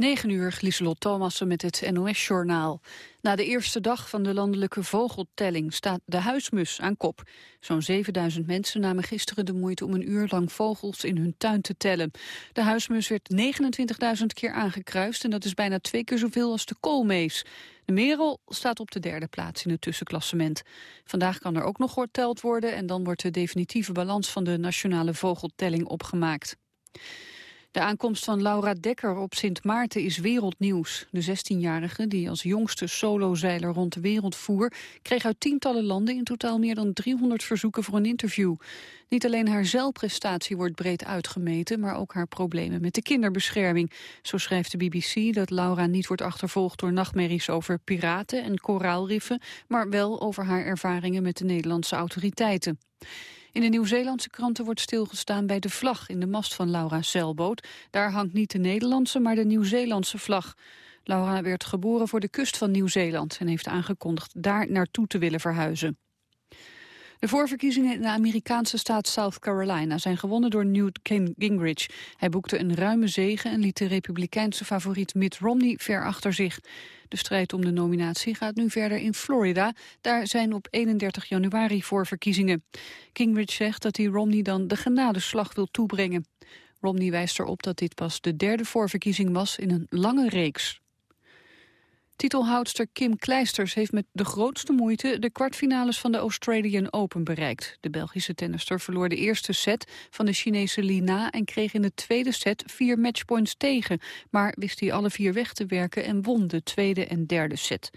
9 uur, Lieselot Thomassen met het NOS-journaal. Na de eerste dag van de landelijke vogeltelling staat de huismus aan kop. Zo'n 7000 mensen namen gisteren de moeite om een uur lang vogels in hun tuin te tellen. De huismus werd 29.000 keer aangekruist en dat is bijna twee keer zoveel als de koolmees. De merel staat op de derde plaats in het tussenklassement. Vandaag kan er ook nog geteld worden en dan wordt de definitieve balans van de nationale vogeltelling opgemaakt. De aankomst van Laura Dekker op Sint Maarten is wereldnieuws. De 16-jarige, die als jongste solozeiler rond de wereld voer... kreeg uit tientallen landen in totaal meer dan 300 verzoeken voor een interview. Niet alleen haar zeilprestatie wordt breed uitgemeten... maar ook haar problemen met de kinderbescherming. Zo schrijft de BBC dat Laura niet wordt achtervolgd door nachtmerries over piraten en koraalriffen... maar wel over haar ervaringen met de Nederlandse autoriteiten. In de Nieuw-Zeelandse kranten wordt stilgestaan bij de vlag in de mast van Laura's zeilboot. Daar hangt niet de Nederlandse, maar de Nieuw-Zeelandse vlag. Laura werd geboren voor de kust van Nieuw-Zeeland en heeft aangekondigd daar naartoe te willen verhuizen. De voorverkiezingen in de Amerikaanse staat South Carolina zijn gewonnen door Newt Gingrich. Hij boekte een ruime zege en liet de republikeinse favoriet Mitt Romney ver achter zich. De strijd om de nominatie gaat nu verder in Florida. Daar zijn op 31 januari voorverkiezingen. Gingrich zegt dat hij Romney dan de genadeslag wil toebrengen. Romney wijst erop dat dit pas de derde voorverkiezing was in een lange reeks. Titelhoudster Kim Kleisters heeft met de grootste moeite de kwartfinales van de Australian Open bereikt. De Belgische tennister verloor de eerste set van de Chinese Lina en kreeg in de tweede set vier matchpoints tegen. Maar wist hij alle vier weg te werken en won de tweede en derde set.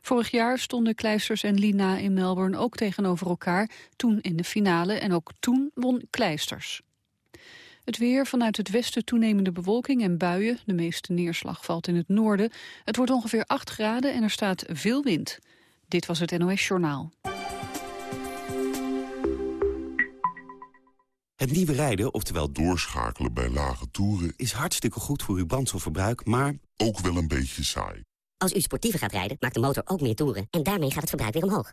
Vorig jaar stonden Kleisters en Lina in Melbourne ook tegenover elkaar, toen in de finale en ook toen won Kleisters. Het weer vanuit het westen toenemende bewolking en buien. De meeste neerslag valt in het noorden. Het wordt ongeveer 8 graden en er staat veel wind. Dit was het NOS Journaal. Het nieuwe rijden, oftewel doorschakelen bij lage toeren... is hartstikke goed voor uw brandstofverbruik, maar... ook wel een beetje saai. Als u sportiever gaat rijden, maakt de motor ook meer toeren... en daarmee gaat het verbruik weer omhoog.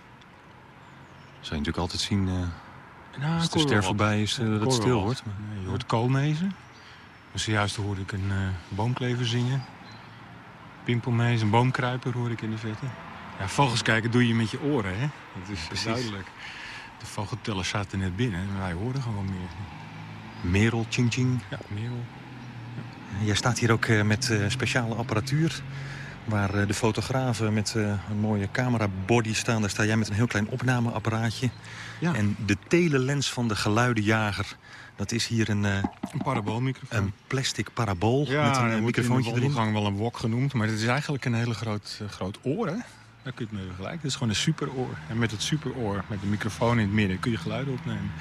Zou je natuurlijk altijd zien... Uh, nou, als de ster voorbij is, uh, dat het stil wordt. Maar, je hoort koolmezen. Dus zojuist hoorde ik een uh, boomklever zingen. Pimpelmees, een boomkruiper hoorde ik in de verte. Ja, vogels kijken doe je met je oren, hè? Dat is Precies. duidelijk. De vogeltellers zaten net binnen en wij hoorden gewoon meer. Merel, ching ching. Ja, merel. Ja. Jij staat hier ook met speciale apparatuur Waar eh, de fotografen met eh, een mooie camerabody staan. Daar sta jij met een heel klein opnameapparaatje. Ja. En de telelens van de geluidenjager... Dat is hier een, uh, een paraboolmicrofoon. Een plastic parabool ja, met een uh, microfoontje erin. Ja, wel een wok genoemd. Maar het is eigenlijk een hele groot, uh, groot oor, hè? Daar kun je het mee vergelijken. Het is gewoon een superoor. En met het superoor, met de microfoon in het midden, kun je geluiden opnemen.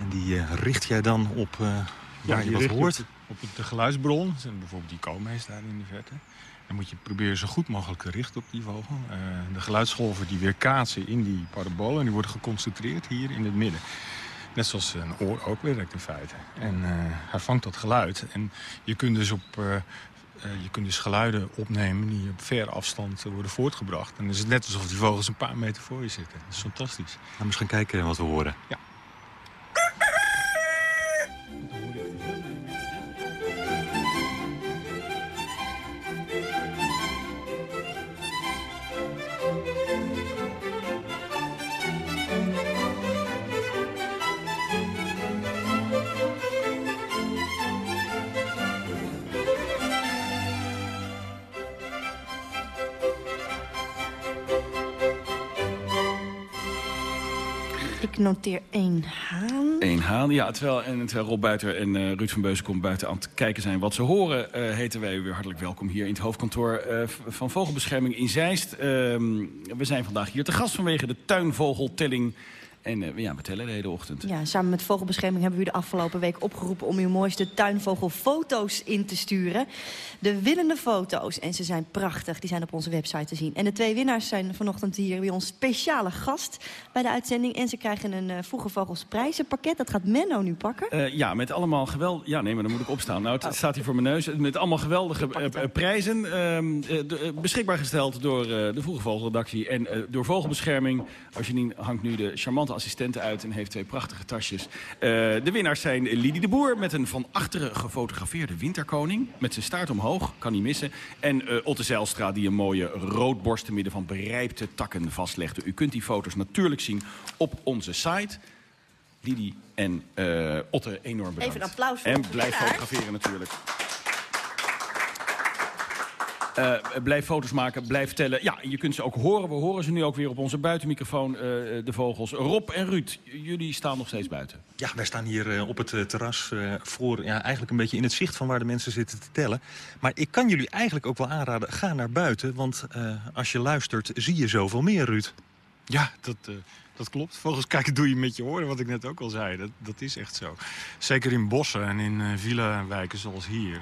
En die richt jij dan op waar ja, je, wat hoort? Op, de geluidsbron. Bijvoorbeeld die koolmees daar in de verte. Dan moet je proberen zo goed mogelijk te richten op die vogel. Uh, de geluidsgolven die weer kaatsen in die parabolen... die worden geconcentreerd hier in het midden. Net zoals een oor ook werkt in feite. En uh, hij vangt dat geluid. En je kunt dus op... Uh, je kunt dus geluiden opnemen die op verre afstand worden voortgebracht. En dan is het net alsof die vogels een paar meter voor je zitten. Dat is fantastisch. Laten we eens gaan kijken wat we horen. Ja. Noteer één haan. Eén haan, ja. Terwijl, terwijl Rob Buiter en uh, Ruud van Beuzenkom buiten aan het kijken zijn wat ze horen... Uh, heten wij u weer hartelijk welkom hier in het hoofdkantoor uh, van Vogelbescherming in Zeist. Ehm, we zijn vandaag hier te gast vanwege de tuinvogeltelling En uh, ja, we tellen de hele ochtend. Ja, samen met Vogelbescherming hebben we u de afgelopen week opgeroepen... om uw mooiste tuinvogelfoto's in te sturen. De winnende foto's, en ze zijn prachtig, die zijn op onze website te zien. En de twee winnaars zijn vanochtend hier bij ons speciale gast bij de uitzending. En ze krijgen een uh, Vroege Vogels prijzenpakket. Dat gaat Menno nu pakken. Uh, ja, met allemaal geweld... Ja, nee, maar dan moet ik opstaan. Nou, het oh. staat hier voor mijn neus. Met allemaal geweldige prijzen. Ehm, beschikbaar gesteld door de Vroege Vogelredactie en door Vogelbescherming. Janine hangt nu de charmante assistenten uit en heeft twee prachtige tasjes. Uh, de winnaars zijn Lidie de Boer met een van achteren gefotografeerde winterkoning. Met zijn staart omhoog, kan niet missen. En uh, Otte Zijlstra die een mooie roodborst te midden van berijpte takken vastlegde. U kunt die foto's natuurlijk zien op onze site. Lidie en uh, Otte, enorm bedankt. Even een applaus voor En blijf fotograferen natuurlijk. Uh, blijf foto's maken, blijf tellen. Ja, je kunt ze ook horen. We horen ze nu ook weer op onze buitenmicrofoon, uh, de vogels. Rob en Ruud, jullie staan nog steeds buiten. Ja, wij staan hier uh, op het terras voor ja, eigenlijk een beetje in het zicht van waar de mensen zitten te tellen. Maar ik kan jullie eigenlijk ook wel aanraden, ga naar buiten. Want als je luistert, zie je zoveel meer, Ruud. Ja, dat, dat klopt. Vogels kijken doe je met je oren, wat ik net ook al zei. Dat, dat is echt zo. Zeker in bossen en in villa-wijken zoals hier...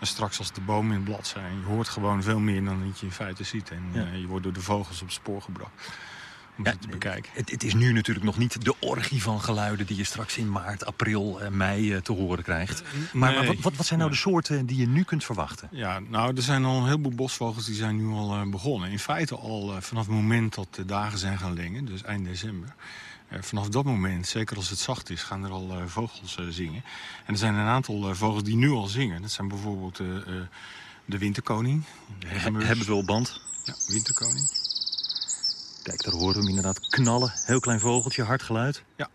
En straks als de bomen in het blad zijn, je hoort gewoon veel meer dan dat je in feite ziet. En uh, je wordt door de vogels op het spoor gebracht. Om ja, te bekijken. Het, het, is nu natuurlijk nog niet de orgie van geluiden die je straks in maart, april, uh, mei uh, te horen krijgt. Maar, nee, maar wat, wat, zijn nou de soorten die je nu kunt verwachten? Ja, nou, er zijn al een heleboel bosvogels die zijn nu al begonnen. In feite al vanaf het moment dat de dagen zijn gaan lengen, dus eind december. Eh, vanaf dat moment, zeker als het zacht is, gaan er al uh, vogels uh, zingen. En er zijn een aantal vogels die nu al zingen. Dat zijn bijvoorbeeld de winterkoning. De hebben we al band? Ja, winterkoning. Kijk, daar horen we hem inderdaad knallen. Heel klein vogeltje, hard geluid. Ja,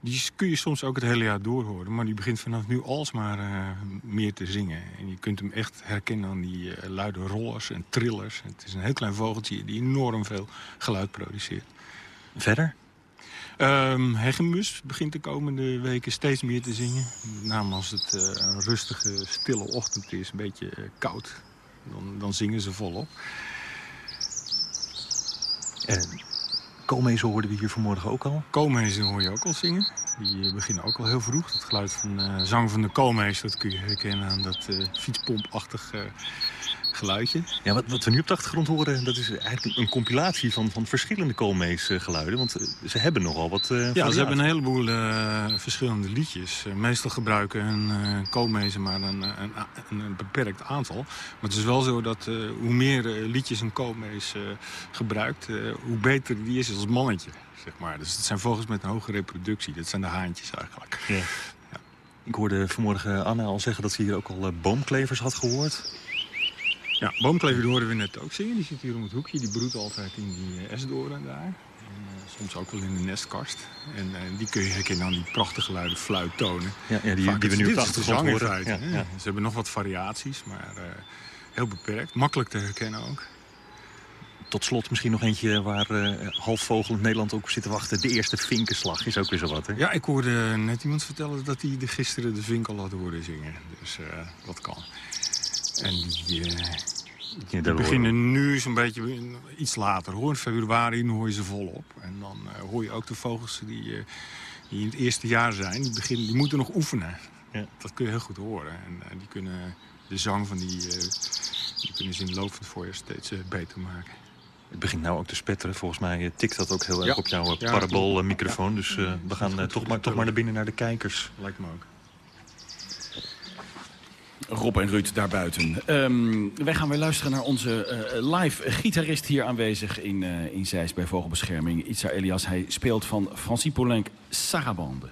die kun je soms ook het hele jaar door horen. Maar die begint vanaf nu alsmaar uh, meer te zingen. En je kunt hem echt herkennen aan die uh, luide rollers en trillers. Het is een heel klein vogeltje die enorm veel geluid produceert. Verder? Um, Hegemus begint de komende weken steeds meer te zingen. Met name als het uh, een rustige, stille ochtend is, een beetje uh, koud. Dan, dan, zingen ze volop. En koolmezen hoorden we hier vanmorgen ook al? Koolmezen hoor je ook al zingen. Die eh, beginnen ook al heel vroeg. Het geluid van zang van de koolmees, dat kun je herkennen aan dat fietspompachtig geluidje. Ja, wat, wat we nu op de achtergrond horen, dat is eigenlijk een compilatie van, van verschillende koolmeesgeluiden. Want eh, ze hebben nogal wat uh, Ja, ze hebben een heleboel uh, verschillende liedjes. meestal gebruiken een uh, koolmezen maar een, een, een, beperkt aantal. Maar het is wel zo dat hoe meer liedjes een koolmees gebruikt, hoe beter die is als mannetje. Zeg maar. Dus het zijn vogels met een hoge reproductie. Dat zijn de haantjes eigenlijk. Ja. Ik hoorde vanmorgen Anna al zeggen dat ze hier ook al boomklevers had gehoord. Ja, boomklever hoorden we net ook zingen. Die zit hier om het hoekje. Die broedt altijd in die uh, esdoren daar. En, uh, soms ook wel in de nestkast. En uh, die kun je herkennen aan die prachtige luide fluittonen. Ja, ja die, Vaak, die we nu op de. Ja, ja. Ze hebben nog wat variaties, maar heel beperkt. Makkelijk te herkennen ook. Tot slot misschien nog eentje waar halfvogel in Nederland ook zit te wachten. De eerste vinkenslag is ook weer zo wat, hè? Ja, ik hoorde net iemand vertellen dat hij gisteren de vink al had horen zingen. Dus dat kan. En die, die beginnen nu zo'n beetje iets later. Hoor. In februari hoor je ze volop. En dan uh, hoor je ook de vogels die, uh, die in het eerste jaar zijn. Die, beginnen, die moeten nog oefenen. Ja. Dat kun je heel goed horen. En die kunnen de zang van die, die kunnen ze in de loop van het voorjaar steeds beter maken. Het begint nou ook te spetteren. Volgens mij tikt dat ook heel erg op jouw ja, paraboolmicrofoon. Dus we gaan toch, maar, toch maar naar binnen naar de kijkers. Lijkt me ook. Rob en Ruud daarbuiten. Um, wij gaan weer luisteren naar onze uh, live gitarist hier aanwezig in, uh, in Zeist bij Vogelbescherming. Itza Elias, hij speelt van Francis Poulenc Sarabande.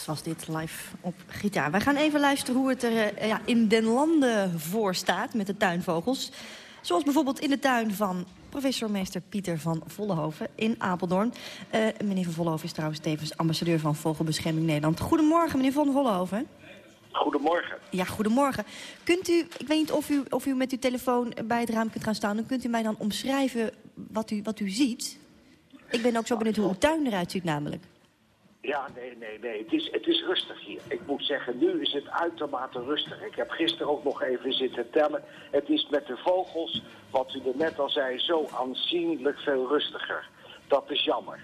Dit was dit live op gitaar. Wij gaan even luisteren hoe het er eh, ja, in den landen voor staat met de tuinvogels. Zoals bijvoorbeeld in de tuin van professor meester Pieter van Vollenhoven in Apeldoorn. Uh, meneer van Vollenhoven is trouwens tevens ambassadeur van Vogelbescherming Nederland. Goedemorgen, meneer van Vollenhoven. Goedemorgen. Ja, goedemorgen. Kunt u, ik weet niet of u, of u met uw telefoon bij het raam kunt gaan staan... dan kunt u mij dan omschrijven wat u, wat u ziet? Ik ben ook zo benieuwd hoe uw tuin eruit ziet namelijk. Ja, nee, nee, nee. Het is, het is rustig hier. Ik moet zeggen, nu is het uitermate rustig. Ik heb gisteren ook nog even zitten tellen. Het is met de vogels, wat u er net al zei, zo aanzienlijk veel rustiger. Dat is jammer.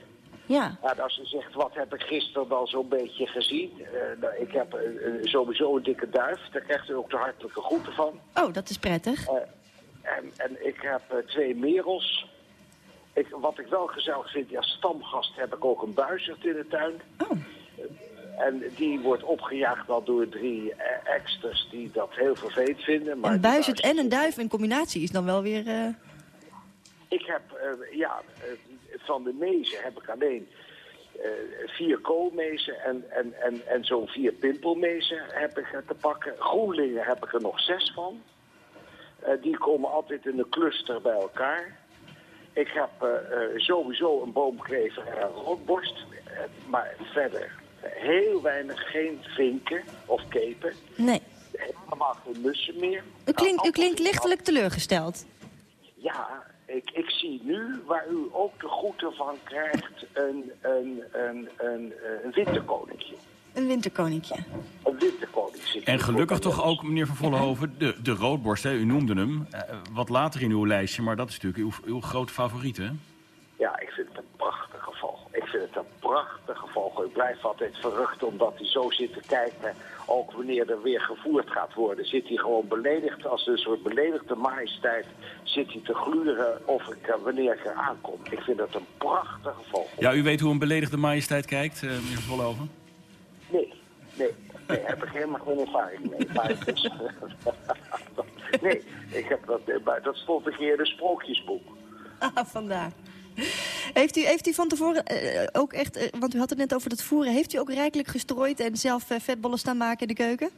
Ja. Als u zegt, wat heb ik gisteren dan zo'n beetje gezien? Uh, ik heb uh, sowieso een dikke duif. Daar krijgt u ook de hartelijke groeten van. Oh, dat is prettig. Uh, en, en ik heb twee merels. Ik, wat ik wel gezellig vind, ja, stamgast heb ik ook een buizerd in de tuin. Oh. En die wordt opgejaagd al door drie exters die dat heel vervelend vinden. Maar een buizerd en een duif in combinatie is dan wel weer... Uh... Ik heb, uh, ja, uh, van de mezen heb ik alleen vier koolmezen en, en, en, en zo'n vier pimpelmezen heb ik te pakken. Groenlingen heb ik er nog zes van. die komen altijd in een cluster bij elkaar. Ik heb uh, uh, sowieso een boomklever en een roodborst. Uh, maar verder heel weinig, geen vinken of kepen. Nee. Helemaal geen mussen meer. U klinkt, u klinkt lichtelijk teleurgesteld. Ja, ik, ik zie nu, waar u ook de groeten van krijgt, een, een, een, een, een winterkoninkje. Een winterkoninkje. Een winterkoninkje. En gelukkig toch ook, meneer Van Vollenhoven, de, de roodborst, hè, u noemde hem. Uh, wat later in uw lijstje, maar dat is natuurlijk uw, uw grote favoriet, hè? Ja, ik vind het een prachtige vogel. Ik vind het een prachtige vogel. Ik blijf altijd verrucht omdat hij zo zit te kijken. Ook wanneer er weer gevoerd gaat worden, zit hij gewoon beledigd. Als een soort beledigde majesteit zit hij te gluren of ik, uh, wanneer ik er aankom. Ik vind het een prachtige vogel. Ja, u weet hoe een beledigde majesteit kijkt, uh, meneer Van Vollenhoven? Nee, heb ik helemaal geen ervaring mee. Maar het is, nee, ik heb dat, dat stond een keer in een sprookjesboek. Ah, vandaar. Heeft u, heeft u van tevoren uh, ook echt, uh, want u had het net over dat voeren... heeft u ook rijkelijk gestrooid en zelf uh, vetbollen staan maken in de keuken?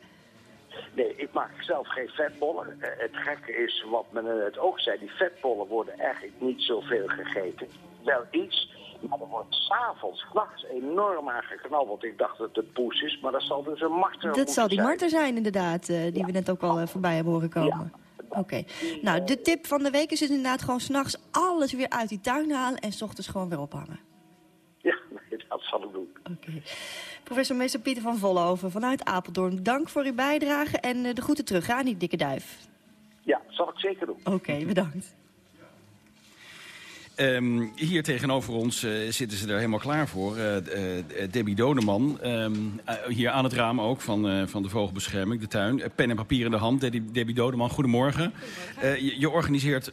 Nee, ik maak zelf geen vetbollen. het gekke is, wat men het ook zei... die vetbollen worden eigenlijk niet zoveel gegeten. Wel iets, maar er wordt s'avonds, nachts enorm aan geknabbeld. Ik dacht dat het poes is, maar dat zal dus een marter Dat zal die zijn. marter zijn, inderdaad, die ja. we net ook al voorbij hebben horen komen. Ja. Oké. Okay. Nou, de tip van de week is dus inderdaad gewoon s'nachts alles weer uit die tuin halen... en s ochtends gewoon weer ophangen. Ja, dat zal ik doen. Oké. Okay. Professor meester Pieter van Vollenhoven vanuit Apeldoorn. Dank voor uw bijdrage en uh, de groeten terug aan die dikke duif. Ja, zal ik zeker doen. Oké, okay, bedankt. Um, hier tegenover ons uh, zitten ze er helemaal klaar voor. Uh, uh, Debbie Doneman, um, hier aan het raam ook van, van de Vogelbescherming, de tuin. pen en papier in de hand. Debbie, Debbie Doneman, goedemorgen. Je, je, organiseert,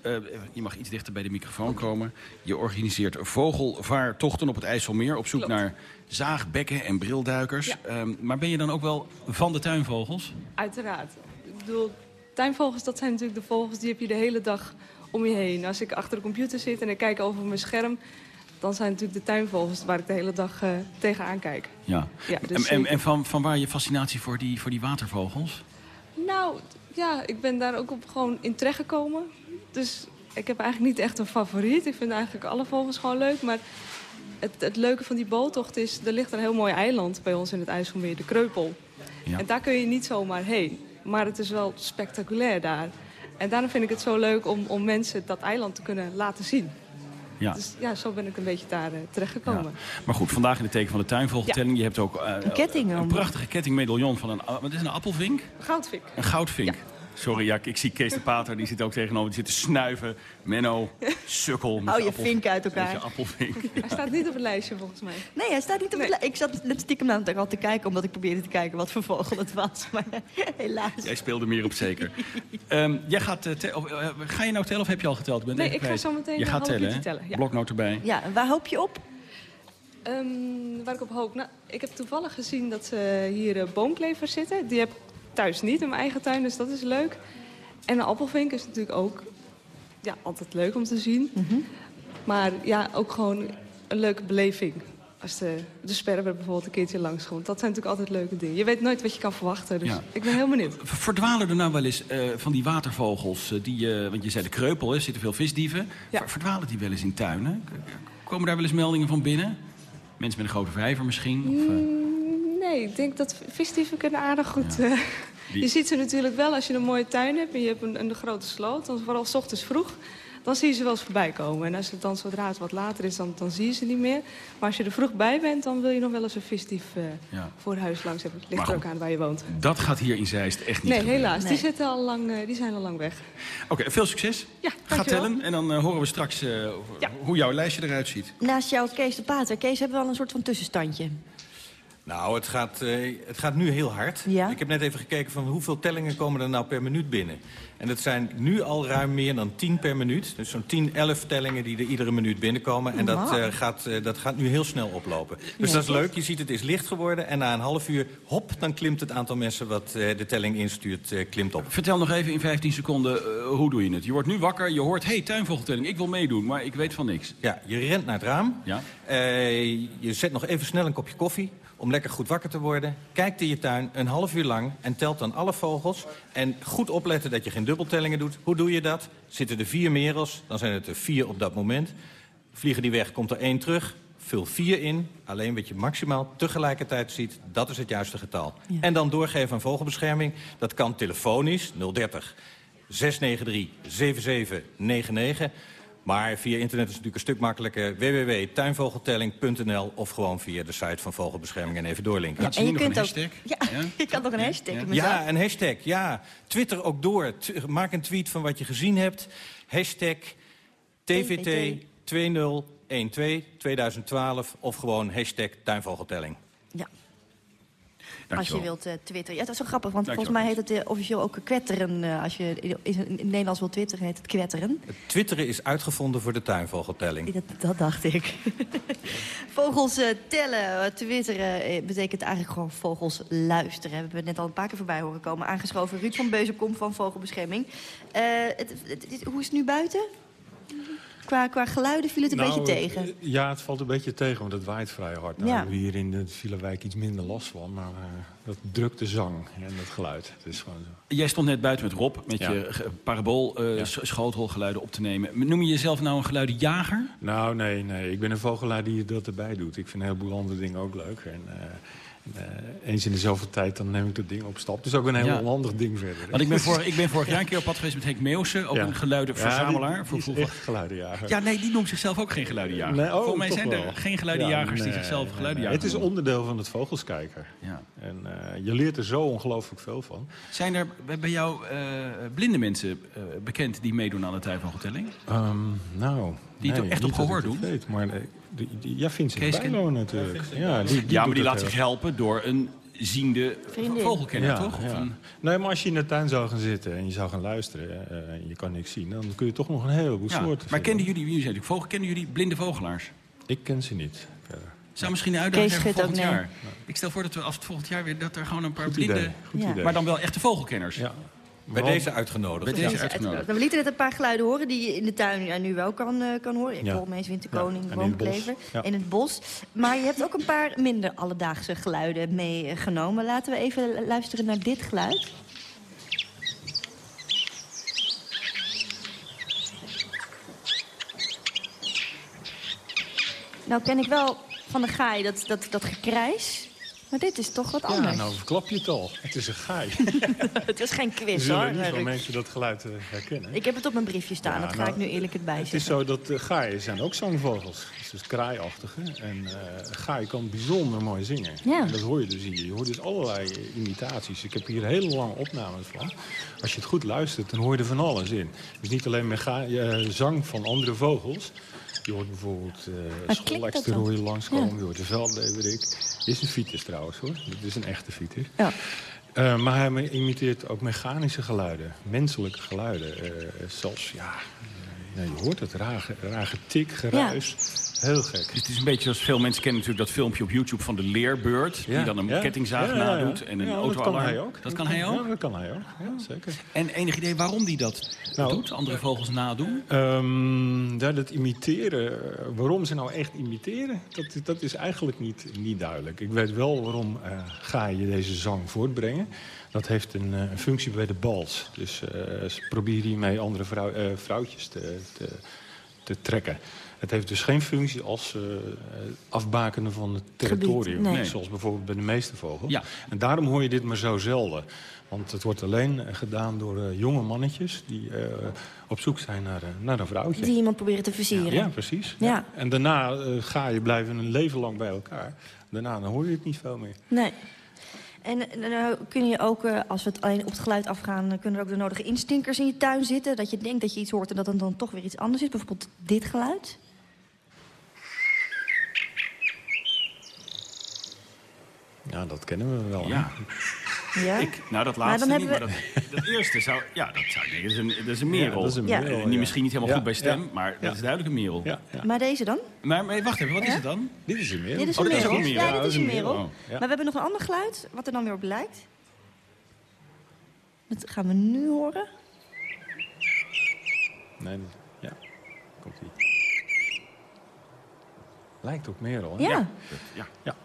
je mag iets dichter bij de microfoon komen. Je organiseert vogelvaartochten op het IJsselmeer op zoek Klopt. naar zaagbekken en brilduikers. Ja. Um, maar ben je dan ook wel van de tuinvogels? Uiteraard. Ik bedoel, tuinvogels, dat zijn natuurlijk de vogels die heb je de hele dag om je heen. Als ik achter de computer zit en ik kijk over mijn scherm... dan zijn natuurlijk de tuinvogels waar ik de hele dag uh, tegenaan kijk. Ja. ja dus en en, en van, van waar je fascinatie voor die, voor die watervogels? Nou, ja, ik ben daar ook op gewoon in terechtgekomen. Dus ik heb eigenlijk niet echt een favoriet. Ik vind eigenlijk alle vogels gewoon leuk. Maar het, het leuke van die boottocht is... er ligt een heel mooi eiland bij ons in het IJsselmeer, de Kreupel. Ja. En daar kun je niet zomaar heen. Maar het is wel spectaculair daar. En daarom vind ik het zo leuk om, om mensen dat eiland te kunnen laten zien. Ja. Dus ja, zo ben ik een beetje daar uh, terechtgekomen. Ja. Maar goed, vandaag in de teken van de tuinvogeltelling. Ja. Je hebt ook uh, een, ketting, een prachtige kettingmedaillon van een... Wat is een appelvink? Goudvink. Een goudvink. Ja. Sorry, ja, ik zie Kees de Pater, die zit ook tegenover. Die zit te snuiven. Menno, sukkel. Hou je vink uit elkaar. Je appelvink. Hij staat niet op het lijstje, volgens mij. Nee, hij staat niet op nee. het lijstje. Ik zat net stiekem aan het al te kijken, omdat ik probeerde te kijken wat voor vogel het was. Maar helaas. Jij speelde meer op zeker. um, jij gaat, uh, of, uh, ga je nou tellen of heb je al geteld? Ik ben nee, ik ga zo meteen je gaat tellen, tellen ja. Bloknoot erbij. Ja, waar hoop je op? Um, waar ik op hoop? Nou, ik heb toevallig gezien dat ze hier uh, boomklevers zitten. Die heb ik thuis niet in mijn eigen tuin, dus dat is leuk. En een appelvink is natuurlijk ook ja, altijd leuk om te zien. Mm -hmm. Maar ja, ook gewoon een leuke beleving. als de, de sperwer bijvoorbeeld een keertje langskomt. Dat zijn natuurlijk altijd leuke dingen. Je weet nooit wat je kan verwachten, dus Ja. ik ben heel benieuwd. Verdwalen er nou wel eens eh, van die watervogels, eh, die, eh, want je zei de kreupel, er zitten veel visdieven. Ver- Verdwalen die wel eens in tuinen? Komen daar wel eens meldingen van binnen? Mensen met een grote vijver misschien? Of, eh, Mm, Nee, ik denk dat visdieven kunnen aardig goed... eh, Die- Je ziet ze natuurlijk wel als je een mooie tuin hebt en je hebt een, een grote sloot. Dan vooral 's ochtends vroeg, dan zie je ze wel eens voorbij komen. En als het dan zodra het wat later is, dan, dan zie je ze niet meer. Maar als je er vroeg bij bent, dan wil je nog wel eens een visdief eh, Ja. voor huis langs hebben. Het ligt er ook aan waar je woont. dat gaat hier in Zeist echt niet Nee, gebeuren. helaas. Nee. Die, zitten al lang, eh, die zijn al lang weg. Oké, veel succes. Ja, Ga tellen en dan horen we straks eh, Ja. hoe jouw lijstje eruit ziet. Naast jou Kees de Pater. Kees, hebben we al een soort van tussenstandje. Nou, het gaat, eh, het gaat nu heel hard. Ja. Ik heb net even gekeken van hoeveel tellingen komen er nou per minuut binnen. En dat zijn nu al ruim meer dan 10 per minuut. Dus zo'n 10, 11 tellingen die er iedere minuut binnenkomen. En dat, eh, gaat, eh, dat gaat nu heel snel oplopen. Dus Ja. dat is leuk. Je ziet het is licht geworden. En na een half uur, hop, dan klimt het aantal mensen wat eh, de telling instuurt, eh, klimt op. Vertel nog even in 15 seconden, hoe doe je het? Je wordt nu wakker, je hoort, hey, tuinvogeltelling, ik wil meedoen, maar ik weet van niks. Ja, je rent naar het raam. Ja? Eh, je zet nog even snel een kopje koffie om lekker goed wakker te worden. Kijkt in je tuin een half uur lang en telt dan alle vogels. En goed opletten dat je geen dubbeltellingen doet. Hoe doe je dat? Zitten er vier merels, dan zijn het er vier op dat moment. Vliegen die weg, komt er één terug. Vul vier in. Alleen wat je maximaal tegelijkertijd ziet, dat is het juiste getal. Ja. En dan doorgeven aan vogelbescherming. Dat kan telefonisch 030 693 7799. Maar via internet is het natuurlijk een stuk makkelijker. www.tuinvogeltelling.nl of gewoon via de site van Vogelbescherming en even doorlinken. Ze en je nu nog kunt een ook. hashtag? Ja, Ja? je kan nog een hashtag. Ja. Ja, een hashtag. Ja, Twitter ook door. T- maak een tweet van wat je gezien hebt. Hashtag TVT 2012 2012 of gewoon hashtag tuinvogeltelling. Als je wilt eh, twitteren. Ja, dat is wel grappig, want Dankjewel, volgens mij heet het eh, officieel ook kwetteren. eh, als je in, in het Nederlands wil twitteren, heet het kwetteren. Het twitteren is uitgevonden voor de tuinvogeltelling. Dat, dat dacht ik. vogels tellen, twitteren betekent eigenlijk gewoon vogels luisteren. We hebben het net al een paar keer voorbij horen komen. Aangeschoven Ruud van Beuzenkom van Vogelbescherming. Het, het- het- hoe is het nu buiten? Qua, qua geluiden viel het een Nou, beetje tegen. eh, Ja, het valt een beetje tegen, want het waait vrij hard. Nou, Ja. hebben we hier in de Villewijk iets minder last van. Maar eh, dat drukt de zang en het geluid. Het is gewoon zo. Jij stond net buiten met Rob, met Ja. je ge- parabool eh, Ja. schotelgeluiden op te nemen. Noem je jezelf nou een geluidenjager? Nou, nee, nee. Ik ben een vogelaar die dat erbij doet. Ik vind een heleboel andere dingen ook leuk. En, eh, eh, eens in de zoveel tijd dan neem ik dat ding op stap. Is ook een heel Ja. onhandig ding verder. Want ik ben, vorig, ik ben vorig jaar een keer op pad geweest met Henk Meeuwse, ook Ja. een geluidenverzamelaar. Ja, die- voor die echt geluidenjager. Ja, nee, die noemt zichzelf ook geen geluidenjager. Nee, oh, Volgens mij zijn wel. er geen geluidenjagers Ja, die nee, zichzelf nee, geluidenjager nee. Het is onderdeel van het vogelskijker. Ja. En eh, je leert er zo ongelooflijk veel van. Zijn er bij- jou eh, blinde mensen bekend die meedoen aan de tuinvogeltelling? Ehm, nou, Die het nee, echt op gehoor doen? Weet, maar eh, die, die, ja, Vincent Bijlo natuurlijk. Ja, die, die ja, maar die laat zich helpen door een ziende vogelkenner, ja, toch? Of ja. een- Nee, maar als je in de tuin zou gaan zitten en je zou gaan luisteren eh, en je kan niks zien, dan kun je toch nog een heleboel ja. soorten Maar kenden jullie, jullie zijn vogel, kennen jullie blinde vogelaars? Ik ken ze niet verder. Zou misschien een uitdaging zijn voor volgend nee. jaar. Ik stel voor dat we als het volgend jaar weer dat er gewoon een paar Goed blinde, idee. Goed Ja. idee. maar dan wel echte vogelkenners. ja. Bij deze uitgenodigd. Bij deze uitgenodigd. uitgenodigd. We lieten net een paar geluiden horen die je in de tuin ja, nu wel kan, eh, kan horen. Ja. Koolmees, winterkoning, Ja, in. In het bos. Maar je hebt ook een paar minder alledaagse geluiden meegenomen. Laten we even luisteren naar dit geluid. Nou ken ik wel van de gaai dat, dat, dat gekrijs. Maar dit is toch wat Ja, anders. nou verklap je het al. Het is een gaai. het is geen Er quiz hoor. zullen niet veel Ruud. mensen dat geluid eh, herkennen. Ik heb het op mijn briefje staan, Ja, dat ga nou, ik nu eerlijk Het zeggen. is zo dat uh, gaaien zijn ook zangvogels. Het is dus kraaiachtige. En eh gaai kan bijzonder mooi zingen. Ja. En dat hoor je dus hier. Je hoort dus allerlei eh, imitaties. Ik heb hier hele lange opnames van. Als je het goed luistert, dan hoor je er van alles in. Dus niet alleen met gaai, eh, zang van andere vogels. Je hoort bijvoorbeeld uh, je langskomen. Je hoort de veldleverik. Dit is een fiets trouwens hoor. Dit is een echte fiets. Ja. Uh, maar hij imiteert ook mechanische geluiden, menselijke geluiden. Uh, zelfs, ja, je hoort het, raar, raar getik, geruis. Heel gek. Dus het is een beetje zoals veel mensen kennen natuurlijk dat filmpje op YouTube van de leerbeurt. Ja, Die dan een ja. kettingzaag Ja, nadoet en een Ja, dat kan hij ook. Dat kan hij ook? Ja, dat kan hij ook. Ja, zeker. En enig idee waarom die dat Nou, doet? Andere vogels nadoen? Ja, dat imiteren, waarom ze nou echt imiteren, dat, dat is eigenlijk niet, niet duidelijk. Ik weet wel waarom eh gaaien deze zang voortbrengen. Dat heeft een, eh, een functie bij de bals. Dus eh, ze proberen hiermee andere vrouw, vrouwtjes te, te, te trekken. Het heeft dus geen functie als eh, afbakenen van het territorium. nee. Zoals bijvoorbeeld bij de meeste vogels. Ja. En daarom hoor je dit maar zo zelden. Want het wordt alleen eh, gedaan door eh, jonge mannetjes... die eh, op zoek zijn naar, naar een vrouwtje. Die iemand proberen te versieren. Ja, precies. Ja. En daarna ga je blijven een leven lang bij elkaar. Daarna dan hoor je het niet veel meer. Nee. En eh, nou kun je ook, eh, als we het alleen op het geluid afgaan... kunnen er ook de nodige instinkers in je tuin zitten. Dat je denkt dat je iets hoort en dat het dan toch weer iets anders is. Bijvoorbeeld dit geluid. Ja, dat kennen we wel. Ja. Ja? Ik, nou, dat Maar laatste dan niet, maar dat, dat eerste zou... Ja, dat zou ik denken. Dat is een, dat is een merel. Ja, dat is een Ja. merel, niet, misschien niet helemaal Ja, goed bij stem, ja. maar dat Ja. is duidelijk een merel. Ja, ja. Maar deze dan? Maar, maar wacht even, wat is het dan? Dit is een merel. Dit is Oh, een dit is ook merel. een merel. Ja, Ja, dit is een merel. Oh, ja. Maar we hebben nog een ander geluid, wat er dan weer op lijkt. Dat gaan we nu horen. Nee, nee. ja. Komt ie. Lijkt op merel, hè? Ja. Ja.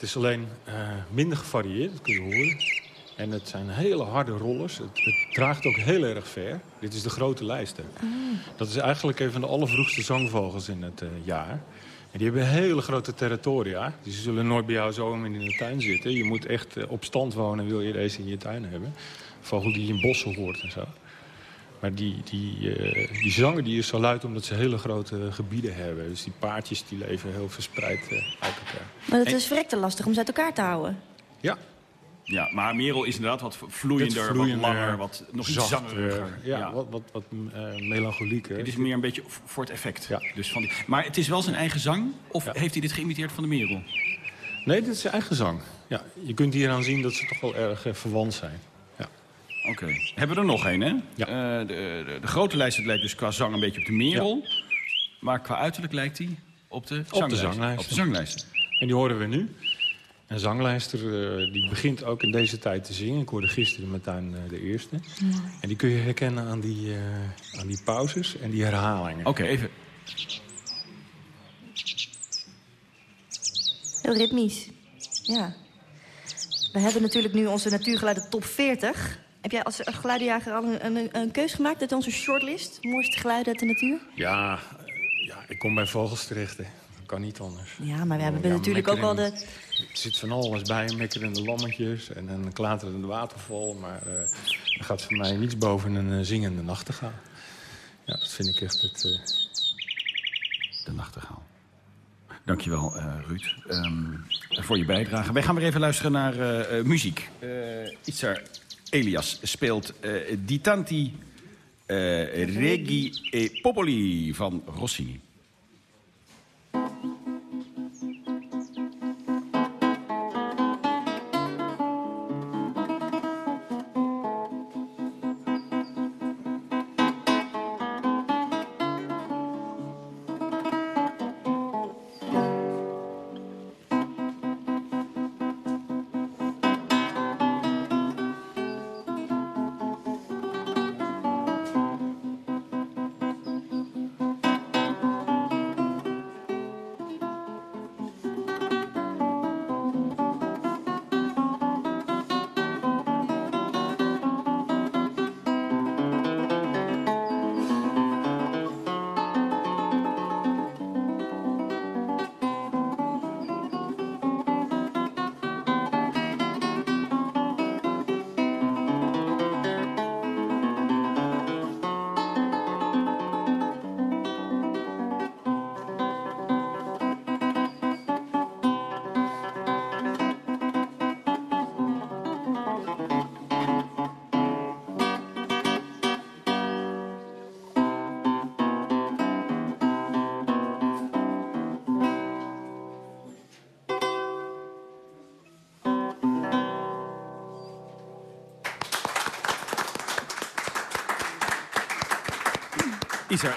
Het is alleen eh, minder gevarieerd, dat kun je horen. En het zijn hele harde rollers. Het, het draagt ook heel erg ver. Dit is de grote lijster. Dat is eigenlijk een van de allervroegste zangvogels in het eh, jaar. En die hebben hele grote territoria. Dus ze zullen nooit bij jou zo in de tuin zitten. Je moet echt eh, op stand wonen, wil je deze in je tuin hebben. Een vogel die je in bossen hoort en zo. Maar die, die, eh, die zanger die is zo luid omdat ze hele grote gebieden hebben. Dus die paardjes die leven heel verspreid eh, uit elkaar. Maar het is verrekte lastig om ze uit elkaar te houden. Ja, Ja, maar merel is inderdaad wat vloeiender, wat langer, wat nog iets zachter, zangeriger. Ja, wat, wat, wat eh, melancholieker. Het is meer een beetje voor het effect. Ja. Dus van die... Maar het is wel zijn eigen zang? Of Ja. heeft hij dit geïmiteerd van de merel? Nee, dit is zijn eigen zang. Ja, je kunt hier aan zien dat ze toch wel erg verwant zijn. Oké. Hebben we er nog een, hè? Ja. Eh, de, de, de grote lijst het lijkt dus qua zang een beetje op de merel. Maar qua uiterlijk lijkt hij op de zanglijst. zanglijst. Op de zanglijst. En die horen we nu. Een zanglijster eh, die begint ook in deze tijd te zingen. Ik hoorde gisteren mijn tuin eh, de eerste. En die kun je herkennen aan die, eh, aan die pauzes en die herhalingen. Oké, even. Heel ritmisch. Ja. We hebben natuurlijk nu onze natuurgeluiden top 40. Heb jij als geluidenjager al een, een, een keus gemaakt uit onze shortlist? Mooiste geluiden uit de natuur? Ja, ja, ik kom bij vogels terecht. Hè. Dat kan niet anders. Ja, maar we hebben Ja, natuurlijk ook al de... Er zit van alles bij, mekkerende lammetjes en een klaterende waterval. Maar eh, er gaat voor mij niets boven een eh, zingende nachtegaal. Ja, dat vind ik echt het... eh, De nachtegaal. Dankjewel, eh Ruud, ehm, voor je bijdrage. Wij gaan weer even luisteren naar muziek. Eh Itzar Elias speelt eh Di Tanti eh, Regi e Popoli van Rossini.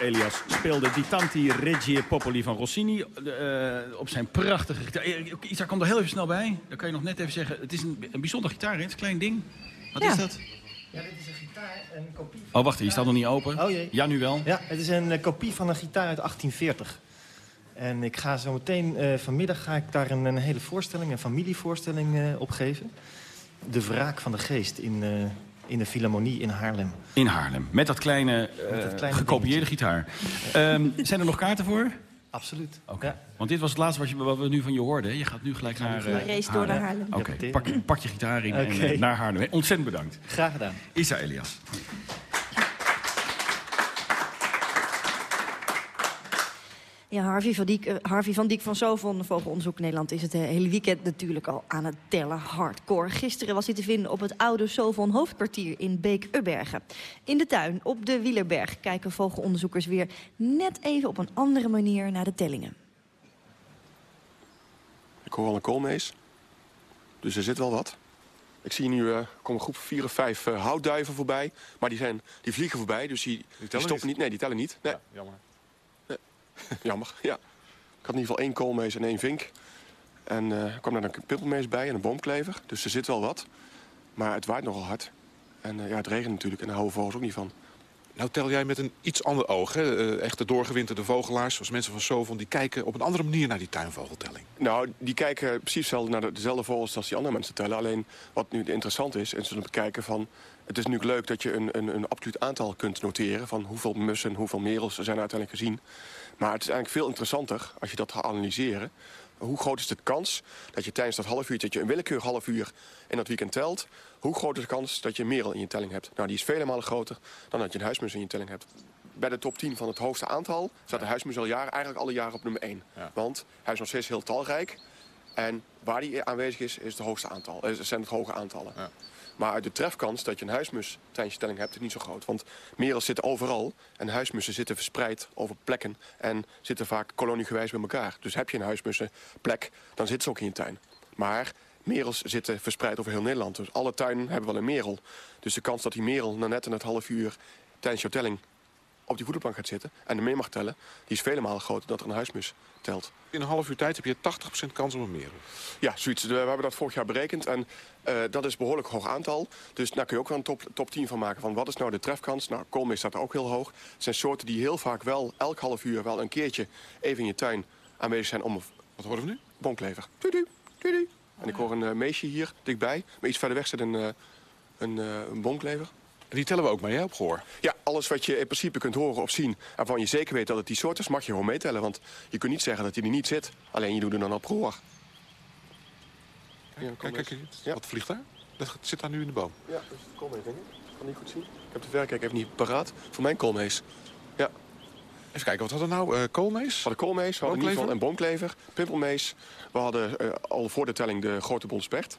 Elias speelde Di Tanti Regie Popoli van Rossini uh, op zijn prachtige gitaar. Isar, kom er heel even snel bij. Dan kan je nog net even zeggen, het is een, een bijzonder gitaar, het is een klein ding. Wat ja. is dat? Ja, dit is een gitaar, een kopie Oh, wacht, die staat nog niet open. Oh jee. Ja, nu wel. Ja, het is een kopie van een gitaar uit 1840. En ik ga zo meteen, uh, vanmiddag ga ik daar een, een, hele voorstelling, een familievoorstelling uh, op geven. De wraak van de geest in, in de Philharmonie in Haarlem. In Haarlem, met dat kleine, met dat kleine gekopieerde gitaar. Um, zijn er nog kaarten voor? Absoluut. Oké. Okay. Ja. Want dit was het laatste wat, je, wat, we nu van je hoorden. Je gaat nu gelijk naar uh, race door naar Haarlem. Oké, okay. pak, pak, je gitaar in okay. en uh, naar Haarlem. Ontzettend bedankt. Graag gedaan. Isa Elias. Ja, Harvey van, Diek, Harvey van Diek van Zo van Vogelonderzoek Nederland is het uh, hele weekend natuurlijk al aan het tellen hardcore. Gisteren was hij te vinden op het oude Sovon hoofdkwartier in Beek-Ubbergen. In de tuin op de Wielerberg kijken vogelonderzoekers weer net even op een andere manier naar de tellingen. Ik hoor al een koolmees, dus er zit wel wat. Ik zie nu uh, komen een groep vier of vijf uh, houtduiven voorbij, maar die, zijn, die vliegen voorbij, dus die, die, die stoppen niet. niet. Nee, die tellen niet. Nee. Ja, jammer. Jammer, ja. Ik had in ieder geval één koolmees en één vink. En uh, er kwam daar een pimpelmees bij en een boomklever. Dus er zit wel wat. Maar het waait nogal hard. En uh, ja, het regent natuurlijk en daar houden vogels ook niet van. Nou tel jij met een iets ander oog. Hè? Uh, echte doorgewinterde vogelaars, zoals mensen van Sovon... die kijken op een andere manier naar die tuinvogeltelling. Nou, die kijken precies hetzelfde naar de, dezelfde vogels als die andere mensen tellen. Alleen wat nu interessant is, is om te bekijken van... Het is natuurlijk leuk dat je een, een, een absoluut aantal kunt noteren... van hoeveel mussen en hoeveel merels er zijn uiteindelijk gezien. Maar het is eigenlijk veel interessanter, als je dat gaat analyseren... hoe groot is de kans dat je tijdens dat half uur... dat je een willekeurig half uur in dat weekend telt... hoe groot is de kans dat je een merel in je telling hebt? Nou, die is vele malen groter dan dat je een huismus in je telling hebt. Bij de top 10 van het hoogste aantal staat de huismus al jaren, eigenlijk alle jaren op nummer 1. Ja. Want hij is nog steeds heel talrijk. En waar die aanwezig is, is het hoogste aantal, eh, zijn het hoge aantallen. Ja. Maar de trefkans dat je een huismus tijdens je telling hebt, is niet zo groot. Want merels zitten overal en huismussen zitten verspreid over plekken... en zitten vaak koloniegewijs bij elkaar. Dus heb je een huismussenplek, dan zitten ze ook in je tuin. Maar merels zitten verspreid over heel Nederland. Dus alle tuinen hebben wel een merel. Dus de kans dat die merel na net een het half uur tijdens jouw telling op die voederplank gaat zitten en er mee mag tellen... die is vele malen groter dan er een huismus telt. In een half uur tijd heb je 80% kans op een merel. Ja, zoiets. We hebben dat vorig jaar berekend en uh, dat is een behoorlijk hoog aantal. Dus daar kun je ook wel een top, top 10 van maken. Van wat is nou de trefkans? Nou, koolmees staat er ook heel hoog. Het zijn soorten die heel vaak wel elk half uur wel een keertje even in je tuin aanwezig zijn om... Wat horen we nu? Boomklever. Tudu, tudu. En ik hoor een uh, meisje hier dichtbij. Maar iets verder weg zit een, uh, een, een boomklever. En die tellen we ook mee, hè, op gehoor? Ja, alles wat je in principe kunt horen of zien... en waarvan je zeker weet dat het die soort is, mag je gewoon meetellen. Want je kunt niet zeggen dat hij er niet zit. Alleen je doet er dan op gehoor. Kijk, kijk, kijk, ja. wat vliegt daar? Dat zit daar nu in de boom. Ja, dat is de koolmees, denk ik. Ik kan niet goed zien. Ik heb de verrekijker even niet paraat. Voor mijn koolmees. Ja. Even kijken, wat hadden we nou? Uh, koolmees? We hadden koolmees, we hadden in ieder geval een boomklever, pimpelmees. We hadden uh, al voor de telling de grote bonspert.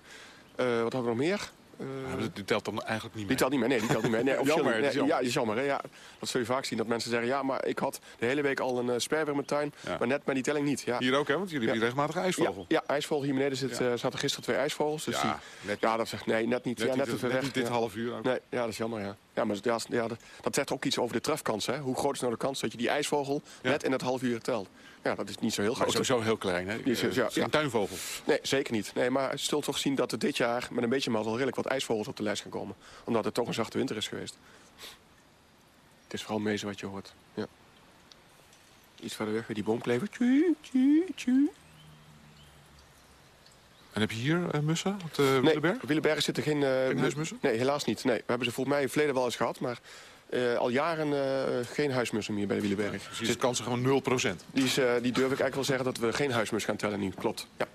Uh, wat hadden we nog meer? Uh, ja, die telt dan eigenlijk niet mee. Die telt niet mee, nee, die telt niet mee. Nee, jammer, nee, jammer. Ja, is jammer, hè? Ja, dat zul je vaak zien, dat mensen zeggen... ja, maar ik had de hele week al een uh, sperwer in mijn tuin, ja. maar net met die telling niet. Ja. Hier ook, hè? Want jullie hebben regelmatig ijsvogel. Ja, ijsvogel. Hier beneden zit, uh, zaten gisteren twee ijsvogels. Dus ja, die, net, ja, dat zegt nee, net niet. Net, ja, net, niet dit half uur ook. Nee, ja, dat is jammer, ja. Ja, maar ja, ja, dat, dat zegt ook iets over de trefkans, hè? Hoe groot is nou de kans dat je die ijsvogel net in het half uur telt? Ja, dat is niet zo heel groot. Sowieso heel klein, hè? Is, ja, een tuinvogel. Nee, zeker niet. Nee, maar je zult toch zien dat er dit jaar met een beetje mazzel redelijk wat ijsvogels op de lijst gaan komen. Omdat het toch een zachte winter is geweest. Het is vooral mezen wat je hoort. Ja. Iets verder weg weer die boomklever. En heb je hier uh, mussen op de Willeberg? Op Willeberg zitten geen, uh, geen huismussen? Nee, helaas niet. Nee, we hebben ze volgens mij in het verleden wel eens gehad, maar uh, al jaren uh, geen huismussen meer bij de Wielenberg. Ja, dus de kansen gewoon 0%? Die, is, uh, die durf ik eigenlijk wel zeggen dat we geen huismus gaan tellen nu. Klopt, ja.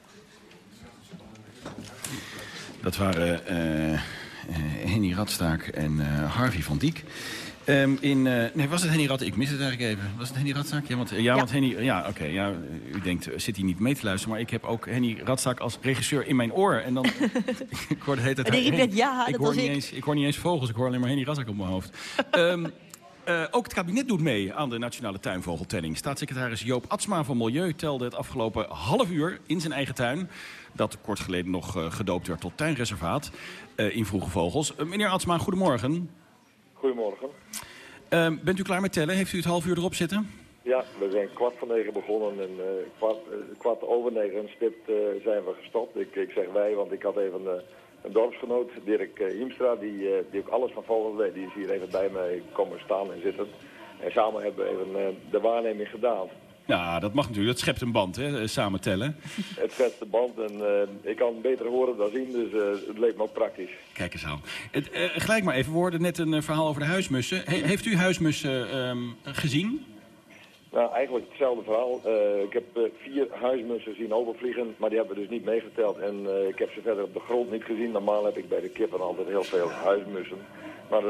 Dat waren Henny Radstaak en Harvey van Diek. Um, in, uh, nee, was het Henny Rad? Ik mis het eigenlijk even. Was het Henny Radstaak? Ja, want, ja, ja. want Henny... Ja, oké. Okay, ja, u denkt, zit hij niet mee te luisteren? Maar ik heb ook Henny Radstaak als regisseur in mijn oor. En dan... ik. En ik net, ja, ik dat hoor niet ik. Eens, ik hoor niet eens vogels. Ik hoor alleen maar Henny Radstaak op mijn hoofd. um, uh, ook het kabinet doet mee aan de Nationale Tuinvogeltelling. Staatssecretaris Joop Atsma van Milieu telde het afgelopen half uur in zijn eigen tuin. Dat kort geleden nog uh, gedoopt werd tot tuinreservaat uh, in Vroege Vogels. meneer Atsma, goedemorgen. Goedemorgen. Ehm, bent u klaar met tellen? Heeft u het half uur erop zitten? Ja, we zijn kwart voor negen begonnen en uh, kwart, uh, kwart over negen stipt uh, zijn we gestopt. Ik, ik zeg wij, want ik had even een dorpsgenoot, Dirk Hiemstra, die, die ook alles van vogels weet. Die is hier even bij mij komen staan en zitten. En samen hebben we even de waarneming gedaan. Ja, dat mag natuurlijk. Dat schept een band, hè, samen tellen. Het schept een band en ik kan beter horen dan zien, dus het leek me ook praktisch. Kijk eens aan. Het, gelijk maar even, we hoorden net een verhaal over de huismussen. He, heeft u huismussen um, gezien? Nou, eigenlijk hetzelfde verhaal. Uh, ik heb uh, vier huismussen zien overvliegen, maar die hebben we dus niet meegeteld. En uh, ik heb ze verder op de grond niet gezien. Normaal heb ik bij de kippen altijd heel veel huismussen. Maar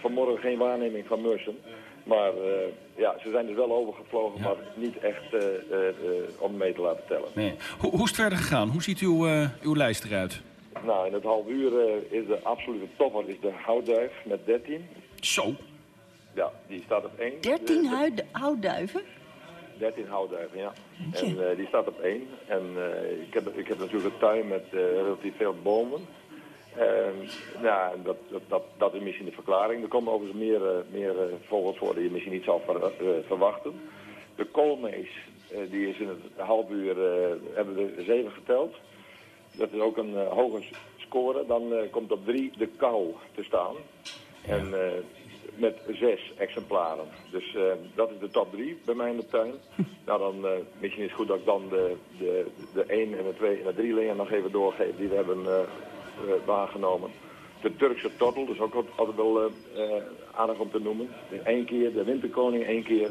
vanmorgen geen waarneming van mussen. Maar ja, ze zijn dus wel overgevlogen, ja. maar niet echt om mee te laten tellen. Nee. Hoe, hoe is het verder gegaan? Hoe ziet uw, uw lijst eruit? Nou, in het half uur is de absolute topper is de houtduif met 13. Zo. Ja, die staat op 1. 13 houtduiven? 13 houtduiven, ja. En uh, die staat op 1. En uh, ik, heb, ik heb natuurlijk een tuin met uh, relatief veel bomen. Ja, dat, dat, dat is misschien de verklaring. Er komen overigens meer, meer vogels voor die je misschien niet zou ver, verwachten. De koolmees, die is in het half uur, hebben we 7 geteld. Dat is ook een hoge score. Dan komt op 3 de kou te staan. En met zes exemplaren. Dus uh, dat is de top drie bij mij in de tuin. nou, dan uh, misschien is het goed dat ik dan de, de, de 1 en de 2 en de 3 leer nog even doorgeef die we hebben uh, waargenomen. De Turkse tortel, dus ook altijd wel aardig om te noemen. Eén keer, de winterkoning één keer.